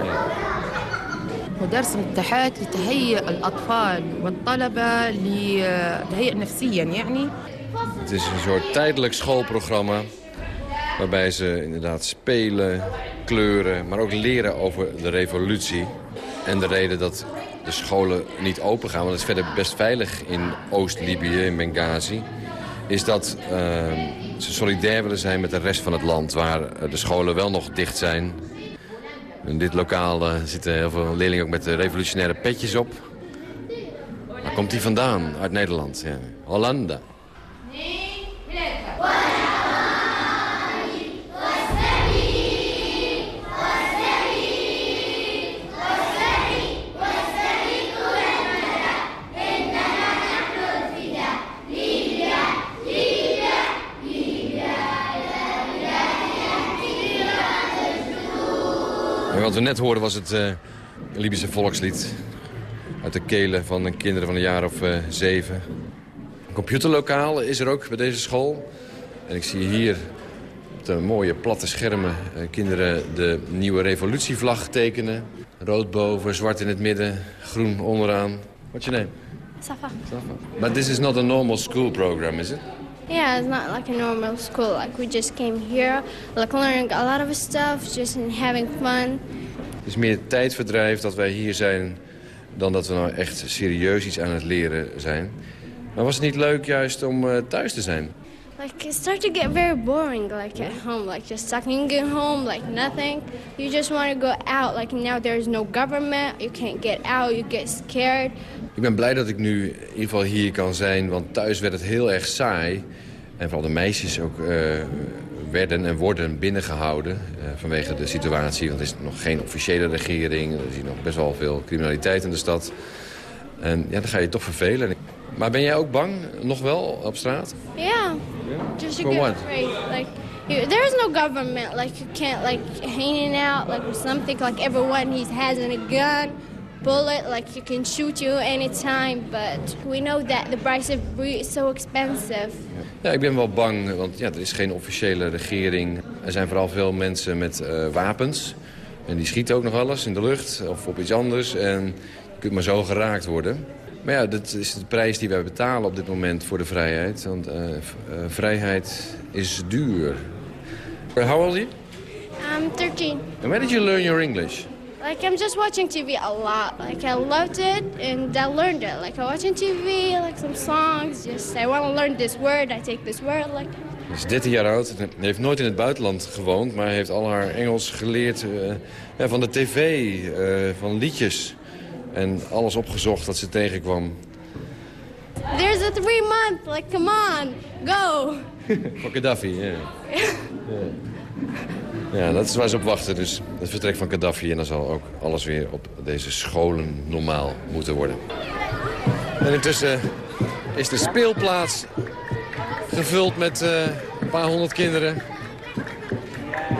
ودرس امتحانات لتهيئ الأطفال والطلبة لتهيئ نفسيا يعني Het is een soort tijdelijk schoolprogramma waarbij ze inderdaad spelen, kleuren, maar ook leren over de revolutie. En de reden dat de scholen niet open gaan, want het is verder best veilig in Oost-Libië, in Benghazi... is dat uh, ze solidair willen zijn met de rest van het land... waar de scholen wel nog dicht zijn. In dit lokaal uh, zitten heel veel leerlingen ook met de revolutionaire petjes op. Waar komt die vandaan? Uit Nederland, ja. Hollanda. Wat we net hoorden was het uh, Libische volkslied. Uit de kelen van de kinderen van een jaar of uh, zeven. Een computerlokaal is er ook bij deze school. En ik zie hier op de mooie platte schermen uh, kinderen de nieuwe revolutievlag tekenen. Rood boven, zwart in het midden, groen onderaan. What's your name? Safa. Safa. But this is not a normal school program, is it? Yeah, it's not like a normal school. Like we just came here, like learning a lot of stuff, just having fun. Het is meer tijdverdrijf dat wij hier zijn dan dat we nou echt serieus iets aan het leren zijn. Maar was het niet leuk juist om uh, thuis te zijn? Like it started to get very boring, like at home, like just stuck in home, like nothing. You just want to go out. Like now there's no government, you can't get out, you get scared. Ik ben blij dat ik nu in ieder geval hier kan zijn, want thuis werd het heel erg saai. En vooral de meisjes ook uh, werden en worden binnengehouden uh, vanwege de situatie. Want er is nog geen officiële regering, er is hier nog best wel veel criminaliteit in de stad. En ja, dan ga je toch vervelen. Maar ben jij ook bang, nog wel, op straat? Ja, yeah. just you get afraid. Like, there is no government, like you can't like hanging out like with something, like everyone he has a gun. bullet, like you can shoot you anytime, but we know that the price of breed is so expensive. Ja, ik ben wel bang, want ja, er is geen officiële regering. Er zijn vooral veel mensen met uh, wapens. En die schieten ook nog alles in de lucht of op iets anders. En je kunt maar zo geraakt worden. Maar ja, dat is de prijs die wij betalen op dit moment voor de vrijheid. Want uh, uh, vrijheid is duur. How old are you? I'm 13. And where did you learn your English? Like I'm just watching TV a lot. Like I loved it and I learned it. Like I'm watching TV, like some songs. Just I want to learn this word. I take this word. Like. Hij is 13 jaar oud. Heeft nooit in het buitenland gewoond, maar heeft al haar Engels geleerd uh, van de tv, van liedjes en alles opgezocht dat ze tegenkwam. There's a three month. Like come on, go. Voor Gaddafi, ja. Yeah. yeah. Ja, dat is waar ze op wachten. Dus het vertrek van Gaddafi. En dan zal ook alles weer op deze scholen normaal moeten worden. En intussen is de speelplaats gevuld met uh, een paar honderd kinderen.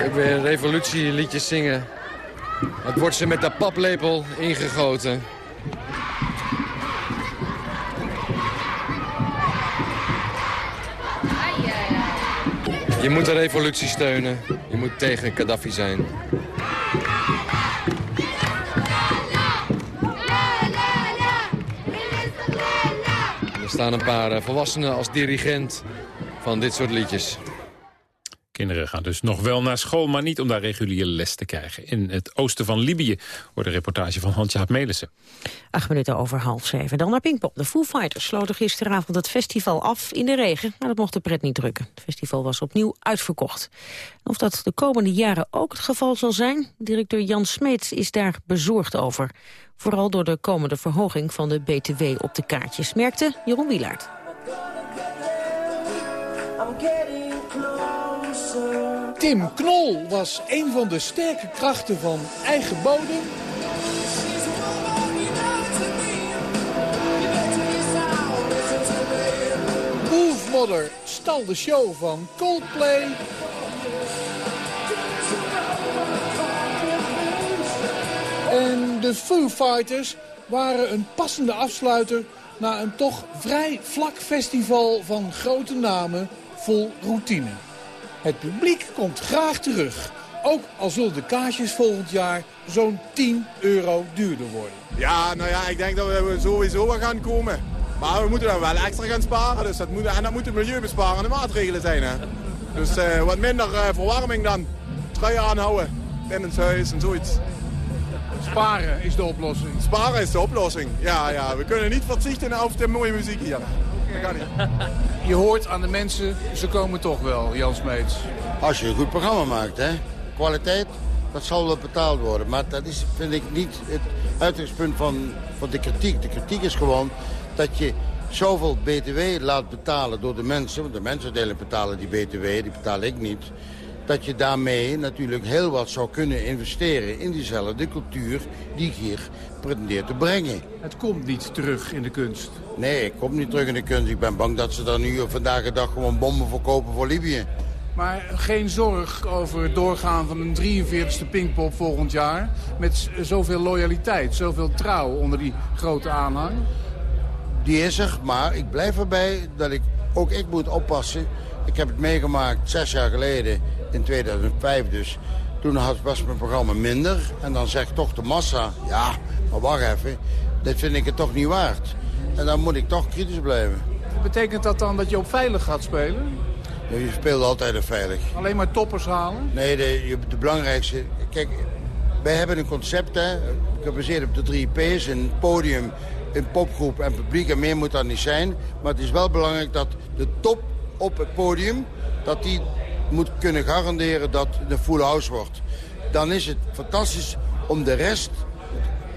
Ook weer revolutieliedjes zingen. Het wordt ze met de paplepel ingegoten. Je moet de revolutie steunen. Je moet tegen Gaddafi zijn. Er staan een paar volwassenen als dirigent van dit soort liedjes. Kinderen gaan dus nog wel naar school, maar niet om daar reguliere les te krijgen. In het oosten van Libië wordt een reportage van Hans-Jaap Melissen. Acht minuten over half zeven. Dan naar Pinkpop. De Foo Fighters sloten gisteravond het festival af in de regen. Maar dat mocht de pret niet drukken. Het festival was opnieuw uitverkocht. Of dat de komende jaren ook het geval zal zijn? Directeur Jan Smeets is daar bezorgd over. Vooral door de komende verhoging van de BTW op de kaartjes, merkte Jeroen Wielaert. Tim Knol was een van de sterke krachten van eigen bodem. Wolfmodder stal de show van Coldplay. En de Foo Fighters waren een passende afsluiter... na een toch vrij vlak festival van grote namen vol routine. Het publiek komt graag terug. Ook al zullen de kaartjes volgend jaar zo'n 10 euro duurder worden. Ja, nou ja, ik denk dat we sowieso wel gaan komen. Maar we moeten dan wel extra gaan sparen. Dus dat moet, en dat moeten milieubesparende maatregelen zijn. Hè. Dus uh, wat minder uh, verwarming dan. Truien aanhouden in het huis en zoiets. Sparen is de oplossing? Sparen is de oplossing, ja. ja. We kunnen niet verzichten op de mooie muziek hier. Dat kan niet. Je hoort aan de mensen, ze komen toch wel, Jan Smeets. Als je een goed programma maakt, hè. Kwaliteit, dat zal wel betaald worden. Maar dat is, vind ik, niet het uitgangspunt van, van de kritiek. De kritiek is gewoon dat je zoveel btw laat betalen door de mensen... want de mensen delen betalen die btw, die betaal ik niet... dat je daarmee natuurlijk heel wat zou kunnen investeren... in diezelfde cultuur die ik hier pretendeer te brengen. Het komt niet terug in de kunst? Nee, het komt niet terug in de kunst. Ik ben bang dat ze dan nu vandaag de dag gewoon bomben verkopen voor Libië. Maar geen zorg over het doorgaan van een 43e Pinkpop volgend jaar... met zoveel loyaliteit, zoveel trouw onder die grote aanhang? Die is er, maar ik blijf erbij dat ik, ook ik moet oppassen. Ik heb het meegemaakt zes jaar geleden, in 2005 dus. Toen was mijn programma minder. En dan zegt toch de massa, ja, maar wacht even, dit vind ik het toch niet waard. En dan moet ik toch kritisch blijven. Betekent dat dan dat je op veilig gaat spelen? Ja, je speelt altijd op veilig. Alleen maar toppers halen? Nee, de, de belangrijkste... Kijk, wij hebben een concept, hè, gebaseerd op de drie P's. Een podium, een popgroep en publiek. En meer moet dat niet zijn. Maar het is wel belangrijk dat de top op het podium... dat die moet kunnen garanderen dat het een full house wordt. Dan is het fantastisch om de rest...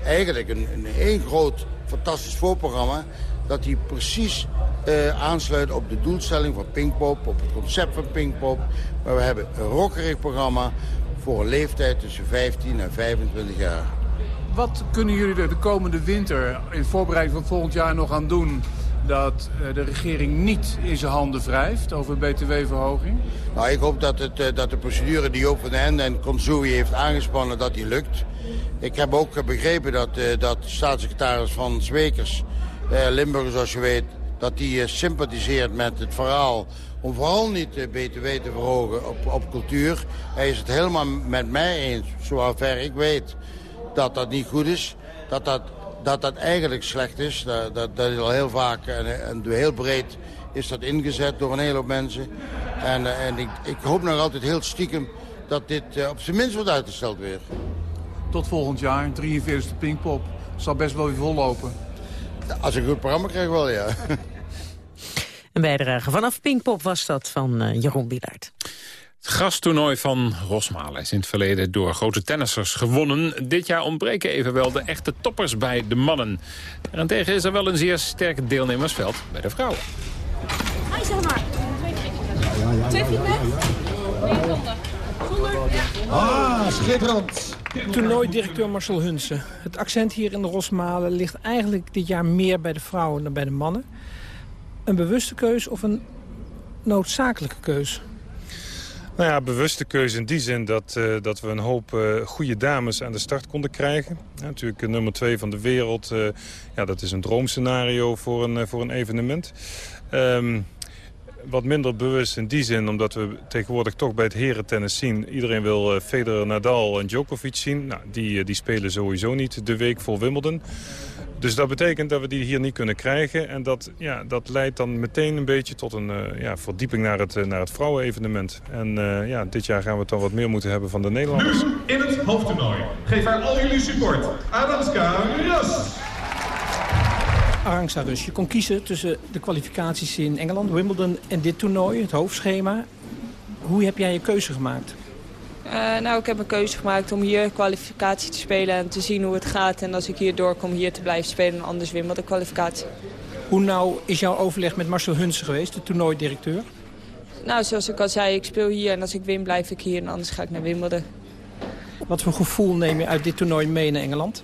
eigenlijk een, een één groot fantastisch voorprogramma... dat die precies uh, aansluit op de doelstelling van Pinkpop... op het concept van Pinkpop. Maar we hebben een rockerig programma voor een leeftijd tussen 15 en 25 jaar. Wat kunnen jullie er de komende winter in voorbereiding van volgend jaar nog aan doen... dat uh, de regering niet in zijn handen wrijft over btw-verhoging? Nou, ik hoop dat, het, uh, dat de procedure die Joop van den en Consui heeft aangespannen... dat die lukt. Ik heb ook begrepen dat, dat staatssecretaris van Zwekers... Limburg, zoals je weet, dat die sympathiseert met het verhaal om vooral niet de BTW te verhogen op, op cultuur. Hij is het helemaal met mij eens, zover ik weet, dat dat niet goed is. Dat dat, dat, dat eigenlijk slecht is. Dat, dat, dat is al heel vaak en, en heel breed is dat ingezet door een hele hoop mensen. En, en ik, ik hoop nog altijd heel stiekem dat dit uh, op zijn minst wordt uitgesteld weer. Tot volgend jaar, 43e Pinkpop. Zal best wel weer vollopen. Als ik een goed programma krijg wel, ja. Een bijdrage vanaf Pinkpop was dat van uh, Jeroen Bielaert. Het grastoernooi van Rosmalen is in het verleden door grote tennissers gewonnen. Dit jaar ontbreken evenwel de echte toppers bij de mannen. Daarentegen is er wel een zeer sterk deelnemersveld bij de vrouwen. Ga zeg maar. Twee. Ah, schitterend. Toernooidirecteur Marcel Hunsen. Het accent hier in de Rosmalen ligt eigenlijk dit jaar meer bij de vrouwen dan bij de mannen. Een bewuste keus of een noodzakelijke keus? Nou ja, bewuste keuze in die zin dat, uh, dat we een hoop uh, goede dames aan de start konden krijgen. Natuurlijk uh, nummer twee van de wereld, ja, dat is een droomscenario voor een, voor een evenement. Um, wat minder bewust in die zin, omdat we tegenwoordig toch bij het herentennis zien. Iedereen wil Federer, Nadal en Djokovic zien. Nou, die, die spelen sowieso niet de week voor Wimbledon. Dus dat betekent dat we die hier niet kunnen krijgen. En dat, ja, dat leidt dan meteen een beetje tot een uh, ja, verdieping naar het, uh, naar het vrouwenevenement. En uh, ja, dit jaar gaan we toch wat meer moeten hebben van de Nederlanders. Nu in het hoofdtoernooi. Geef haar al jullie support. Aranska Rus. Arangsa Rus, je kon kiezen tussen de kwalificaties in Engeland, Wimbledon en dit toernooi, het hoofdschema. Hoe heb jij je keuze gemaakt? Uh, nou, ik heb een keuze gemaakt om hier kwalificatie te spelen en te zien hoe het gaat. En als ik hier doorkom, hier te blijven spelen en anders Wimbledon kwalificatie. Hoe nou is jouw overleg met Marcel Hunsen geweest, de toernooidirecteur? Nou, zoals ik al zei, ik speel hier en als ik win blijf ik hier en anders ga ik naar Wimbledon. Wat voor gevoel neem je uit dit toernooi mee naar Engeland?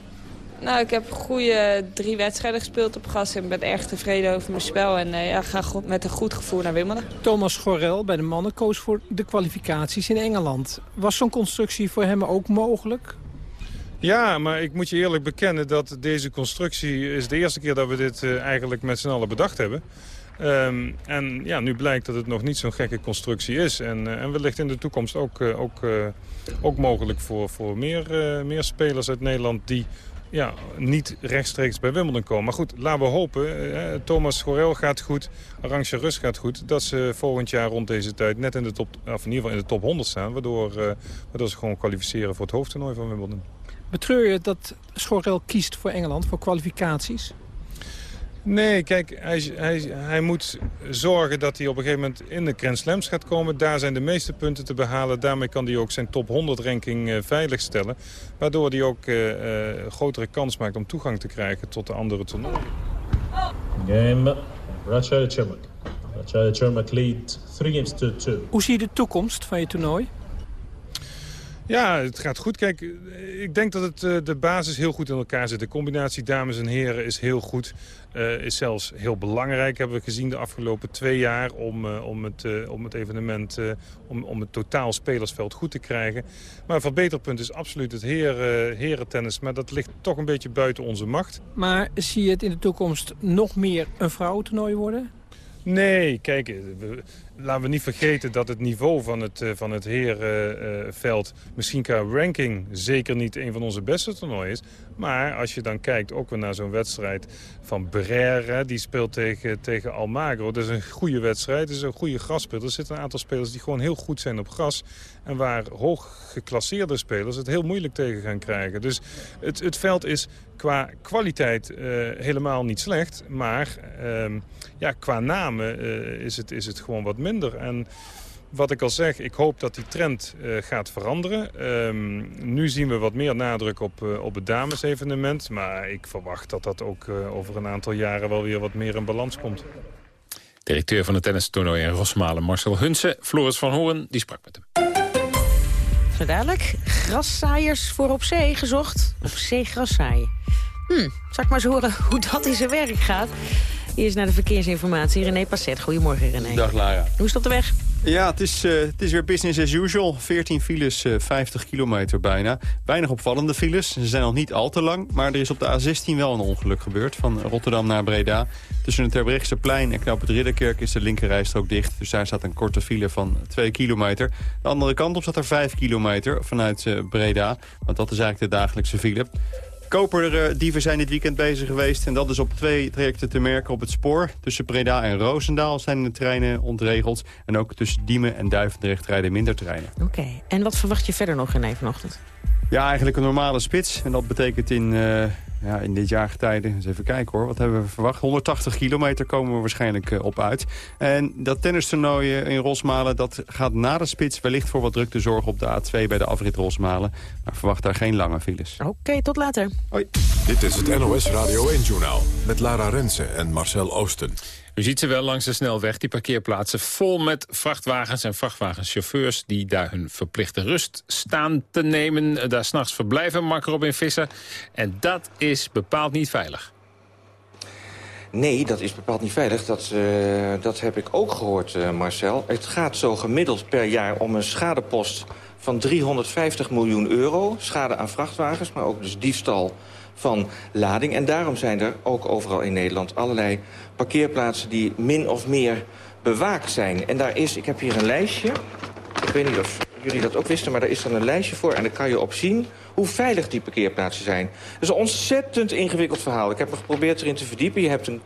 Nou, ik heb goede drie wedstrijden gespeeld op gas en ben erg tevreden over mijn spel. En uh, ja, ga met een goed gevoel naar Wimbledon. Thomas Gorel bij de mannen koos voor de kwalificaties in Engeland. Was zo'n constructie voor hem ook mogelijk? Ja, maar ik moet je eerlijk bekennen dat deze constructie is de eerste keer dat we dit uh, eigenlijk met z'n allen bedacht hebben. Um, en ja, nu blijkt dat het nog niet zo'n gekke constructie is. En, uh, en wellicht in de toekomst ook, uh, ook, ook mogelijk voor, voor meer, meer spelers uit Nederland die ja, niet rechtstreeks bij Wimbledon komen. Maar goed, laten we hopen. Eh, Thomas Gorel gaat goed, Arantxa Rus gaat goed. Dat ze volgend jaar rond deze tijd net in de top, of in ieder geval in de top 100 staan. Waardoor, uh, waardoor ze gewoon kwalificeren voor het hoofdtoernooi van Wimbledon. Betreur je dat Schorel kiest voor Engeland, voor kwalificaties? Nee, kijk, hij, hij, hij, moet zorgen dat hij op een gegeven moment in de Grand Slams gaat komen. Daar zijn de meeste punten te behalen. Daarmee kan hij ook zijn top 100 ranking uh, veiligstellen. Waardoor hij ook uh, uh, grotere kans maakt om toegang te krijgen tot de andere toernooien. Game, Racha Chermak. Racha Chermak lead 3 games to 2. Hoe zie je de toekomst van je toernooi? Ja, het gaat goed. Kijk, ik denk dat het, uh, de basis heel goed in elkaar zit. De combinatie dames en heren is heel goed. Uh, is zelfs heel belangrijk, hebben we gezien de afgelopen twee jaar... om, uh, om, het, om het evenement, om, om het totaal spelersveld goed te krijgen. Maar een verbeterpunt is absoluut het heren, herentennis. Maar dat ligt toch een beetje buiten onze macht. Maar zie je het in de toekomst nog meer een vrouwentoernooi worden? Nee, kijk, we, laten we niet vergeten dat het niveau van het, van het herenveld... misschien qua ranking zeker niet een van onze beste toernooien is. Maar als je dan kijkt ook weer naar zo'n wedstrijd van Brera... die speelt tegen, tegen Almagro. Dat is een goede wedstrijd, dat is een goede grasspeler. Er zitten een aantal spelers die gewoon heel goed zijn op gras... en waar hoog geclasseerde spelers het heel moeilijk tegen gaan krijgen. Dus het, het veld is qua kwaliteit helemaal niet slecht. Maar uh, ja, qua namen is, het, is het gewoon wat minder. En wat ik al zeg, ik hoop dat die trend uh, gaat veranderen. Um, nu zien we wat meer nadruk op, uh, op het damesevenement. Maar ik verwacht dat dat ook uh, over een aantal jaren wel weer wat meer in balans komt. Directeur van het tennistoernooi in Rosmalen, Marcel Hunsen. Floris van Hoorn, die sprak met hem. Zo dadelijk, graszaaiers voor op zee gezocht. Op zee graszaaien. Hm, zal ik maar eens horen hoe dat in zijn werk gaat. Eerst naar de verkeersinformatie. René Passet, goedemorgen René. Dag Lara. Hoe is het op de weg? Ja, het is, uh, het is weer business as usual. 14 files, uh, 50 kilometer bijna. Weinig opvallende files. Ze zijn nog niet al te lang. Maar er is op de A16 wel een ongeluk gebeurd. Van Rotterdam naar Breda. Tussen het Terbrechtseplein en Knap het Ridderkerk is de linkerrijstrook dicht. Dus daar staat een korte file van 2 kilometer. De andere kant op staat er 5 kilometer vanuit uh, Breda. Want dat is eigenlijk de dagelijkse file. Koperdieven zijn dit weekend bezig geweest. En dat is op twee trajecten te merken op het spoor. Tussen Breda en Roosendaal zijn de treinen ontregeld. En ook tussen Diemen en Duivendrecht rijden minder treinen. Oké, okay. en wat verwacht je verder nog in vanochtend? Ja, eigenlijk een normale spits. En dat betekent in, uh, ja, in dit jaargetijde, eens even kijken hoor, wat hebben we verwacht? 180 kilometer komen we waarschijnlijk uh, op uit. En dat tennistoernooi in Rosmalen, dat gaat na de spits wellicht voor wat drukte zorgen op de A2 bij de afrit Rosmalen. Maar verwacht daar geen lange files. Oké, okay, tot later. Hoi. Dit is het NOS Radio 1-journaal met Lara Rensen en Marcel Oosten. U ziet ze wel langs de snelweg, die parkeerplaatsen vol met vrachtwagens en vrachtwagenchauffeurs die daar hun verplichte rust staan te nemen. Daar s'nachts verblijven, Mark Robin Visser. En dat is bepaald niet veilig. Nee, dat is bepaald niet veilig. Dat, uh, dat heb ik ook gehoord, uh, Marcel. Het gaat zo gemiddeld per jaar om een schadepost van 350 miljoen euro. Schade aan vrachtwagens, maar ook dus diefstal van lading. En daarom zijn er ook overal in Nederland allerlei parkeerplaatsen... die min of meer bewaakt zijn. En daar is, ik heb hier een lijstje. Ik weet niet of jullie dat ook wisten, maar daar is dan een lijstje voor... en daar kan je op zien hoe veilig die parkeerplaatsen zijn. Dat is een ontzettend ingewikkeld verhaal. Ik heb me geprobeerd erin te verdiepen. Je hebt een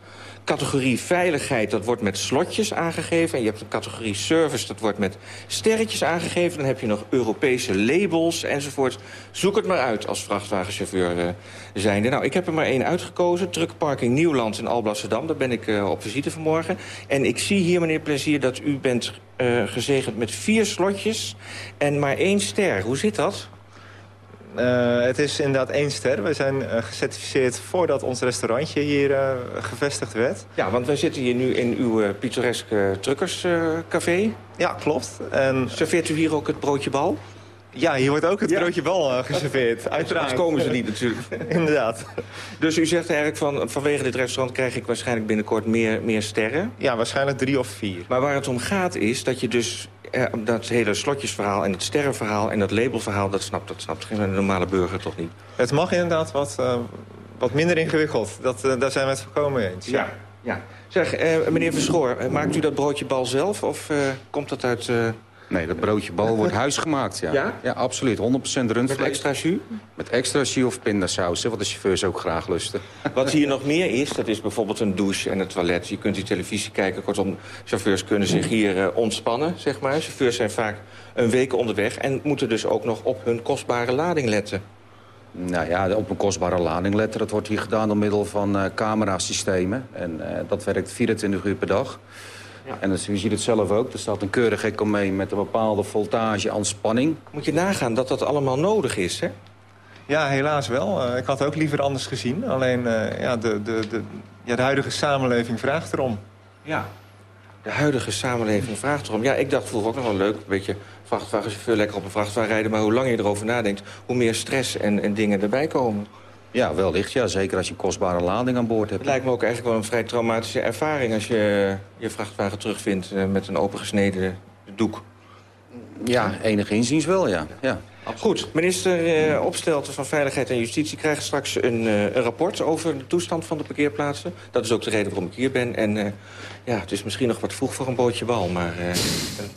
categorie veiligheid, dat wordt met slotjes aangegeven. En je hebt een categorie service, dat wordt met sterretjes aangegeven. Dan heb je nog Europese labels enzovoort. Zoek het maar uit als vrachtwagenchauffeur uh, zijnde. Nou, ik heb er maar één uitgekozen. Truckparking Nieuwland in Alblasserdam. Daar ben ik uh, op visite vanmorgen. En ik zie hier, meneer Plezier, dat u bent uh, gezegend met vier slotjes en maar één ster. Hoe zit dat? Uh, het is inderdaad één ster. We zijn uh, gecertificeerd voordat ons restaurantje hier uh, gevestigd werd. Ja, want wij zitten hier nu in uw pittoreske truckerscafé. ja, klopt. En... Serveert u hier ook het broodje bal? Ja, hier wordt ook het ja. broodje bal geserveerd. Uiteraard. Anders komen ze niet natuurlijk. inderdaad. Dus u zegt eigenlijk van vanwege dit restaurant krijg ik waarschijnlijk binnenkort meer, meer sterren? Ja, waarschijnlijk drie of vier. Maar waar het om gaat is dat je dus Eh, dat hele slotjesverhaal en het sterrenverhaal en dat labelverhaal... dat snapt, dat snapt geen normale burger toch niet. Het mag inderdaad wat, uh, wat minder ingewikkeld. Dat, uh, daar zijn we het voorkomen eens. Ja, ja. Zeg, uh, meneer Verschoor, maakt u dat broodje bal zelf of komt dat uit... Nee, dat broodje bal wordt huisgemaakt, ja. Ja? Ja, absoluut. 100% rundvlees. Met extra jus? Met extra jus of pindasaus, wat de chauffeurs ook graag lusten. Wat hier nog meer is, dat is bijvoorbeeld een douche en een toilet. Je kunt die televisie kijken. Kortom, chauffeurs kunnen zich hier uh, ontspannen, zeg maar. Chauffeurs zijn vaak een week onderweg... en moeten dus ook nog op hun kostbare lading letten. Nou ja, op een kostbare lading letten. Dat wordt hier gedaan door middel van uh, camerasystemen. En uh, dat werkt 24 uur per dag. Ja. En dus, u ziet het zelf ook. Er staat een keurig ecomee met een bepaalde voltage aan spanning. Moet je nagaan dat dat allemaal nodig is, hè? Ja, helaas wel. Uh, ik had ook liever anders gezien. Alleen uh, ja, de, de, de, ja, de huidige samenleving vraagt erom. Ja, de huidige samenleving vraagt erom. Ja, ik dacht vroeger ook nog wel leuk. Een beetje vrachtwagenchauffeur lekker op een vrachtwagen rijden. Maar hoe langer je erover nadenkt, hoe meer stress en, en dingen erbij komen. Ja, wellicht. Ja. Zeker als je een kostbare lading aan boord hebt. Het lijkt me ook eigenlijk wel een vrij traumatische ervaring... als je je vrachtwagen terugvindt met een opengesneden doek. Ja, enig inziens wel, ja. ja. Goed, minister uh, Opstelten van Veiligheid en Justitie krijgt straks een, uh, een, rapport over de toestand van de parkeerplaatsen. Dat is ook de reden waarom ik hier ben. En uh, ja, het is misschien nog wat vroeg voor een bootje bal, maar een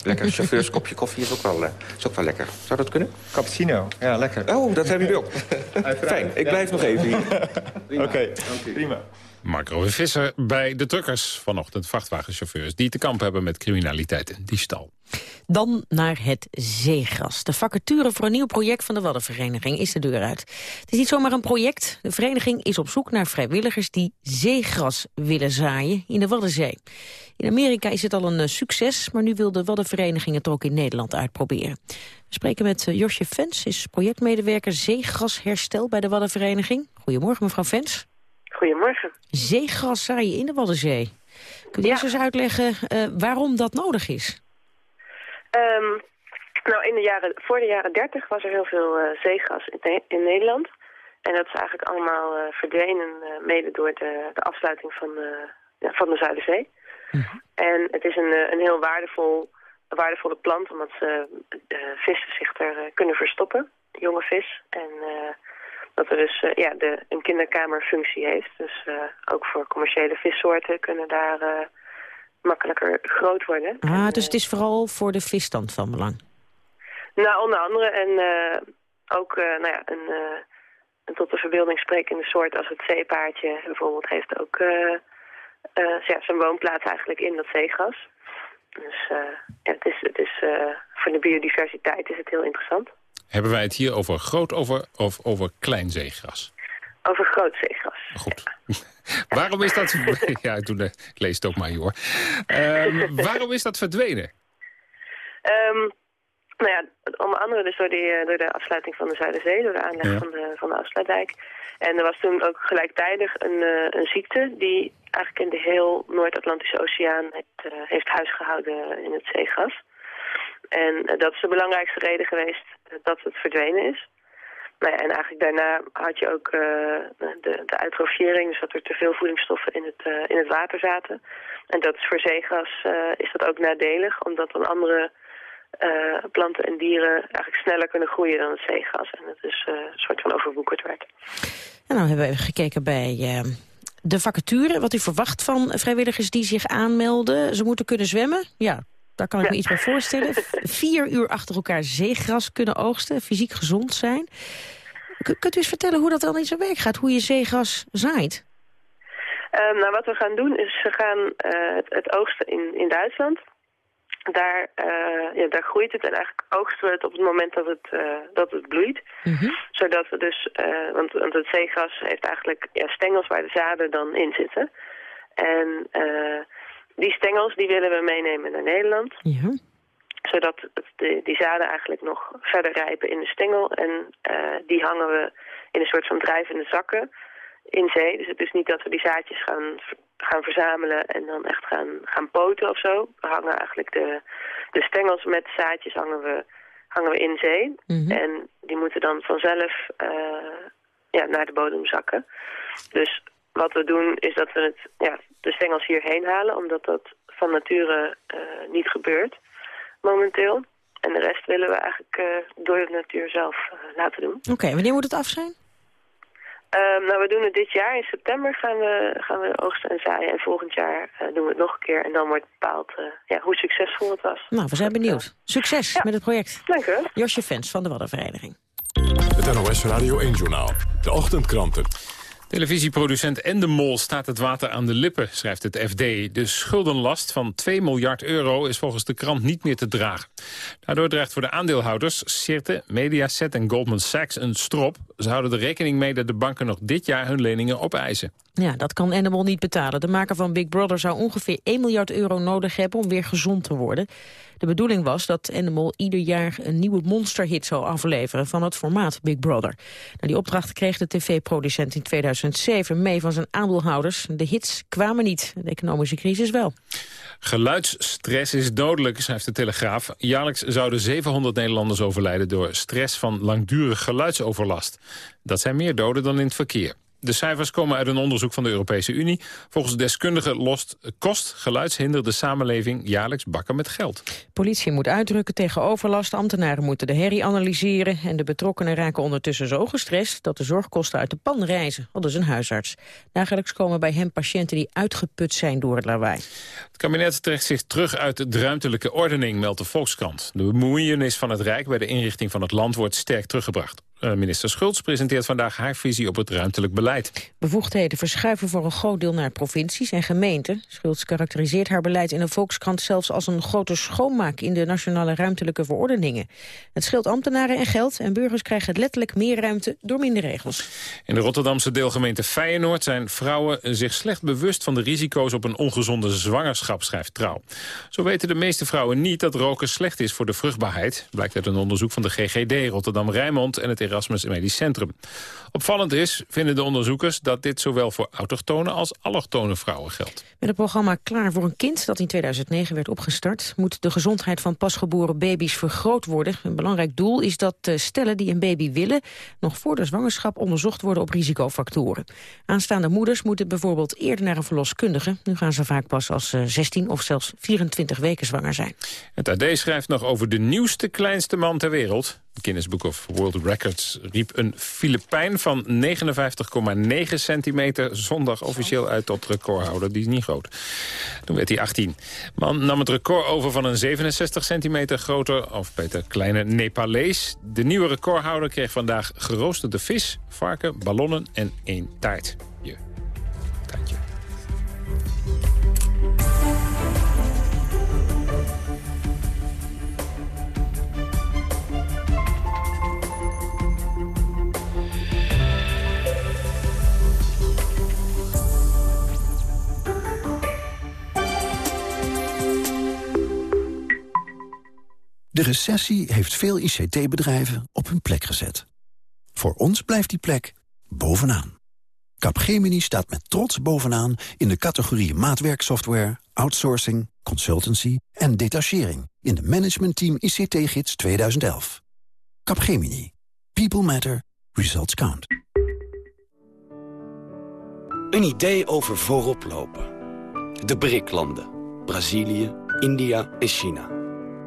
lekker chauffeurskopje koffie is ook, wel, is ook wel lekker. Zou dat kunnen? Cappuccino, ja, lekker. Oh, dat hebben jullie ook. Fijn, ik blijf nog even hier. Oké, okay, prima. Marco Visser bij de truckers vanochtend, vrachtwagenchauffeurs... die te kamp hebben met criminaliteit en diefstal. Dan naar het zeegras. De vacature voor een nieuw project van de Waddenvereniging is de deur uit. Het is niet zomaar een project. De vereniging is op zoek naar vrijwilligers die zeegras willen zaaien in de Waddenzee. In Amerika is het al een succes, maar nu wil de Waddenvereniging het ook in Nederland uitproberen. We spreken met Josje Vens, is projectmedewerker zeegrasherstel bij de Waddenvereniging. Goedemorgen mevrouw Vens. Goedemorgen. Zeegras zaaien in de Waddenzee. Kunt u ja. eens uitleggen uh, waarom dat nodig is? Um, nou, in de jaren, voor de jaren 30 was er heel veel uh, zeegas in, in, Nederland. En dat is eigenlijk allemaal uh, verdwenen, mede door de, de afsluiting van, ja, van de Zuiderzee. -hmm. En het is een, een heel waardevol, waardevolle plant, omdat ze, vissen zich er kunnen verstoppen, jonge vis. En dat er dus ja, de, een kinderkamerfunctie heeft. Dus ook voor commerciële vissoorten kunnen daar makkelijker groot worden. Ah, en, dus het is vooral voor de visstand van belang? Nou, onder andere. En ook nou ja, een, een, tot de verbeelding sprekende soort als het zeepaardje bijvoorbeeld heeft ook ja, zijn woonplaats eigenlijk in dat zeegras. Dus ja, het is, het is, voor de biodiversiteit is het heel interessant. Hebben wij het hier over groot over, of over klein zeegras? Over groot zeegras. Goed. waarom is dat... ja, ik, lees het ook maar, hoor. Um, waarom is dat verdwenen? Um, nou ja, onder andere dus door, die, door de afsluiting van de Zuiderzee, door de aanleg ja. van, de, van de afsluitdijk. En er was toen ook gelijktijdig een, uh, een ziekte die eigenlijk in de heel Noord-Atlantische Oceaan heeft, uh, heeft huisgehouden in het zeegas. En uh, dat is de belangrijkste reden geweest dat het verdwenen is. Nou ja, en eigenlijk daarna had je ook uh, de, de dus dat er te veel voedingsstoffen in het, uh, in het water zaten. En dat is voor zeegas uh, is dat ook nadelig, omdat dan andere planten en dieren eigenlijk sneller kunnen groeien dan het zeegas. En het dus een soort van overwoekerd werd. En dan hebben we even gekeken bij de vacature, wat u verwacht van vrijwilligers die zich aanmelden. Ze moeten kunnen zwemmen, ja, daar kan ik ja. me iets bij voorstellen. Vier uur achter elkaar zeegras kunnen oogsten, fysiek gezond zijn. K kunt u eens vertellen hoe dat dan in zijn werk gaat, hoe je zeegras zaait? Um, nou, wat we gaan doen is, we gaan uh, het, het, oogsten in, in Duitsland. Daar, uh, ja, daar groeit het en eigenlijk oogsten we het op het moment dat het, uh, dat het bloeit. -hmm. Zodat we dus, want, want het zeegras heeft eigenlijk ja, stengels waar de zaden dan in zitten. En die stengels die willen we meenemen naar Nederland. Ja. Zodat de, die zaden eigenlijk nog verder rijpen in de stengel. En uh, die hangen we in een soort van drijvende zakken in zee. Dus het is niet dat we die zaadjes gaan, gaan verzamelen en dan echt gaan, gaan poten of zo. We hangen eigenlijk de, de stengels met zaadjes hangen we, hangen we in zee. Mm -hmm. En die moeten dan vanzelf uh, ja, naar de bodem zakken. Dus wat we doen is dat we het, ja, de stengels hierheen halen, omdat dat van nature uh, niet gebeurt. momenteel. En de rest willen we eigenlijk door de natuur zelf laten doen. Oké, wanneer moet het af zijn? Um, nou, we doen het dit jaar. In september gaan we, gaan we oogsten en zaaien. En volgend jaar uh, doen we het nog een keer. En dan wordt bepaald uh, ja, hoe succesvol het was. Nou, we zijn benieuwd. Succes ja. met het project. Dank u. Josje Fens van de Waddenvereniging. Het NOS Radio 1-journaal. De ochtendkranten. Televisieproducent Endemol staat het water aan de lippen, schrijft het FD. De schuldenlast van 2 miljard euro is volgens de krant niet meer te dragen. Daardoor dreigt voor de aandeelhouders Cirte, Mediaset en Goldman Sachs een strop. Ze houden er rekening mee dat de banken nog dit jaar hun leningen opeisen. Ja, dat kan Endemol niet betalen. De maker van Big Brother zou ongeveer 1 miljard euro nodig hebben om weer gezond te worden. De bedoeling was dat Endemol ieder jaar een nieuwe monsterhit zou afleveren van het formaat Big Brother. Nou, die opdracht kreeg de tv-producent in 2007 mee van zijn aandeelhouders. De hits kwamen niet, de economische crisis wel. Geluidsstress is dodelijk, schrijft de Telegraaf. Jaarlijks zouden 700 Nederlanders overlijden door stress van langdurig geluidsoverlast. Dat zijn meer doden dan in het verkeer. De cijfers komen uit een onderzoek van de Europese Unie. Volgens deskundigen lost, kost geluidshinder de samenleving jaarlijks bakken met geld. Politie moet uitdrukken tegen overlast, ambtenaren moeten de herrie analyseren... en de betrokkenen raken ondertussen zo gestrest dat de zorgkosten uit de pan reizen, dus een huisarts. Dagelijks komen bij hem patiënten die uitgeput zijn door het lawaai. Het kabinet trekt zich terug uit de ruimtelijke ordening, meldt de Volkskrant. De bemoeienis van het Rijk bij de inrichting van het land wordt sterk teruggebracht. Eh, minister Schultz presenteert vandaag haar visie op het ruimtelijk beleid. Bevoegdheden verschuiven voor een groot deel naar provincies en gemeenten. Schultz karakteriseert haar beleid in een Volkskrant zelfs als een grote schoonmaak in de nationale ruimtelijke verordeningen. Het scheelt ambtenaren en geld en burgers krijgen letterlijk meer ruimte door minder regels. In de Rotterdamse deelgemeente Feyenoord zijn vrouwen zich slecht bewust van de risico's op een ongezonde zwangerschap, schrijft Trouw. Zo weten de meeste vrouwen niet dat roken slecht is voor de vruchtbaarheid, blijkt uit een onderzoek van de GGD, Rotterdam-Rijnmond en het Erasmus Medisch Centrum. Opvallend is, vinden de onderzoekers, dat dit zowel voor autochtone als allochtone vrouwen geldt. Met het programma Klaar voor een kind, dat in 2009 werd opgestart, moet de gezondheid van pasgeboren baby's vergroot worden. Een belangrijk doel is dat stellen die een baby willen, nog voor de zwangerschap onderzocht worden op risicofactoren. Aanstaande moeders moeten bijvoorbeeld eerder naar een verloskundige. Nu gaan ze vaak pas als 16 of zelfs 24 weken zwanger zijn. Het AD schrijft nog over de nieuwste kleinste man ter wereld. Guinness Book of World Records riep een Filipijn van 59,9 centimeter zondag officieel uit tot recordhouder. Die is niet groot. Toen werd hij 18. Man nam het record over van een 67 centimeter groter, of beter kleine Nepalees. De nieuwe recordhouder kreeg vandaag geroosterde vis, varken, ballonnen en één taart. Je. Taartje. De recessie heeft veel ICT-bedrijven op hun plek gezet. Voor ons blijft die plek bovenaan. Capgemini staat met trots bovenaan in de categorieën maatwerksoftware, outsourcing, consultancy en detachering in de Management Team ICT-gids 2011. Capgemini. People matter. Results count. Een idee over voorop lopen. De BRIC-landen. Brazilië, India en China.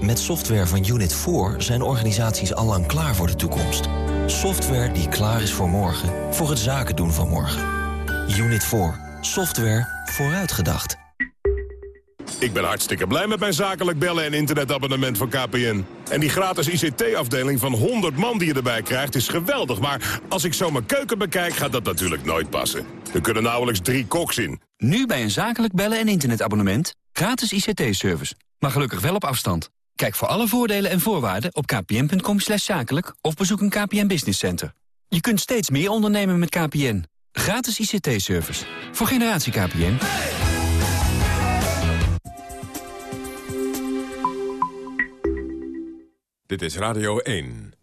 Met software van Unit 4 zijn organisaties allang klaar voor de toekomst. Software die klaar is voor morgen, voor het zaken doen van morgen. Unit 4. Software vooruitgedacht. Ik ben hartstikke blij met mijn zakelijk bellen en internetabonnement van KPN. En die gratis ICT-afdeling van 100 man die je erbij krijgt is geweldig. Maar als ik zo mijn keuken bekijk, gaat dat natuurlijk nooit passen. Er kunnen nauwelijks drie koks in. Nu bij een zakelijk bellen en internetabonnement. Gratis ICT-service. Maar gelukkig wel op afstand. Kijk voor alle voordelen en voorwaarden op kpn.com zakelijk... of bezoek een KPN Business Center. Je kunt steeds meer ondernemen met KPN. Gratis ICT-service. Voor generatie KPN. Dit is Radio 1.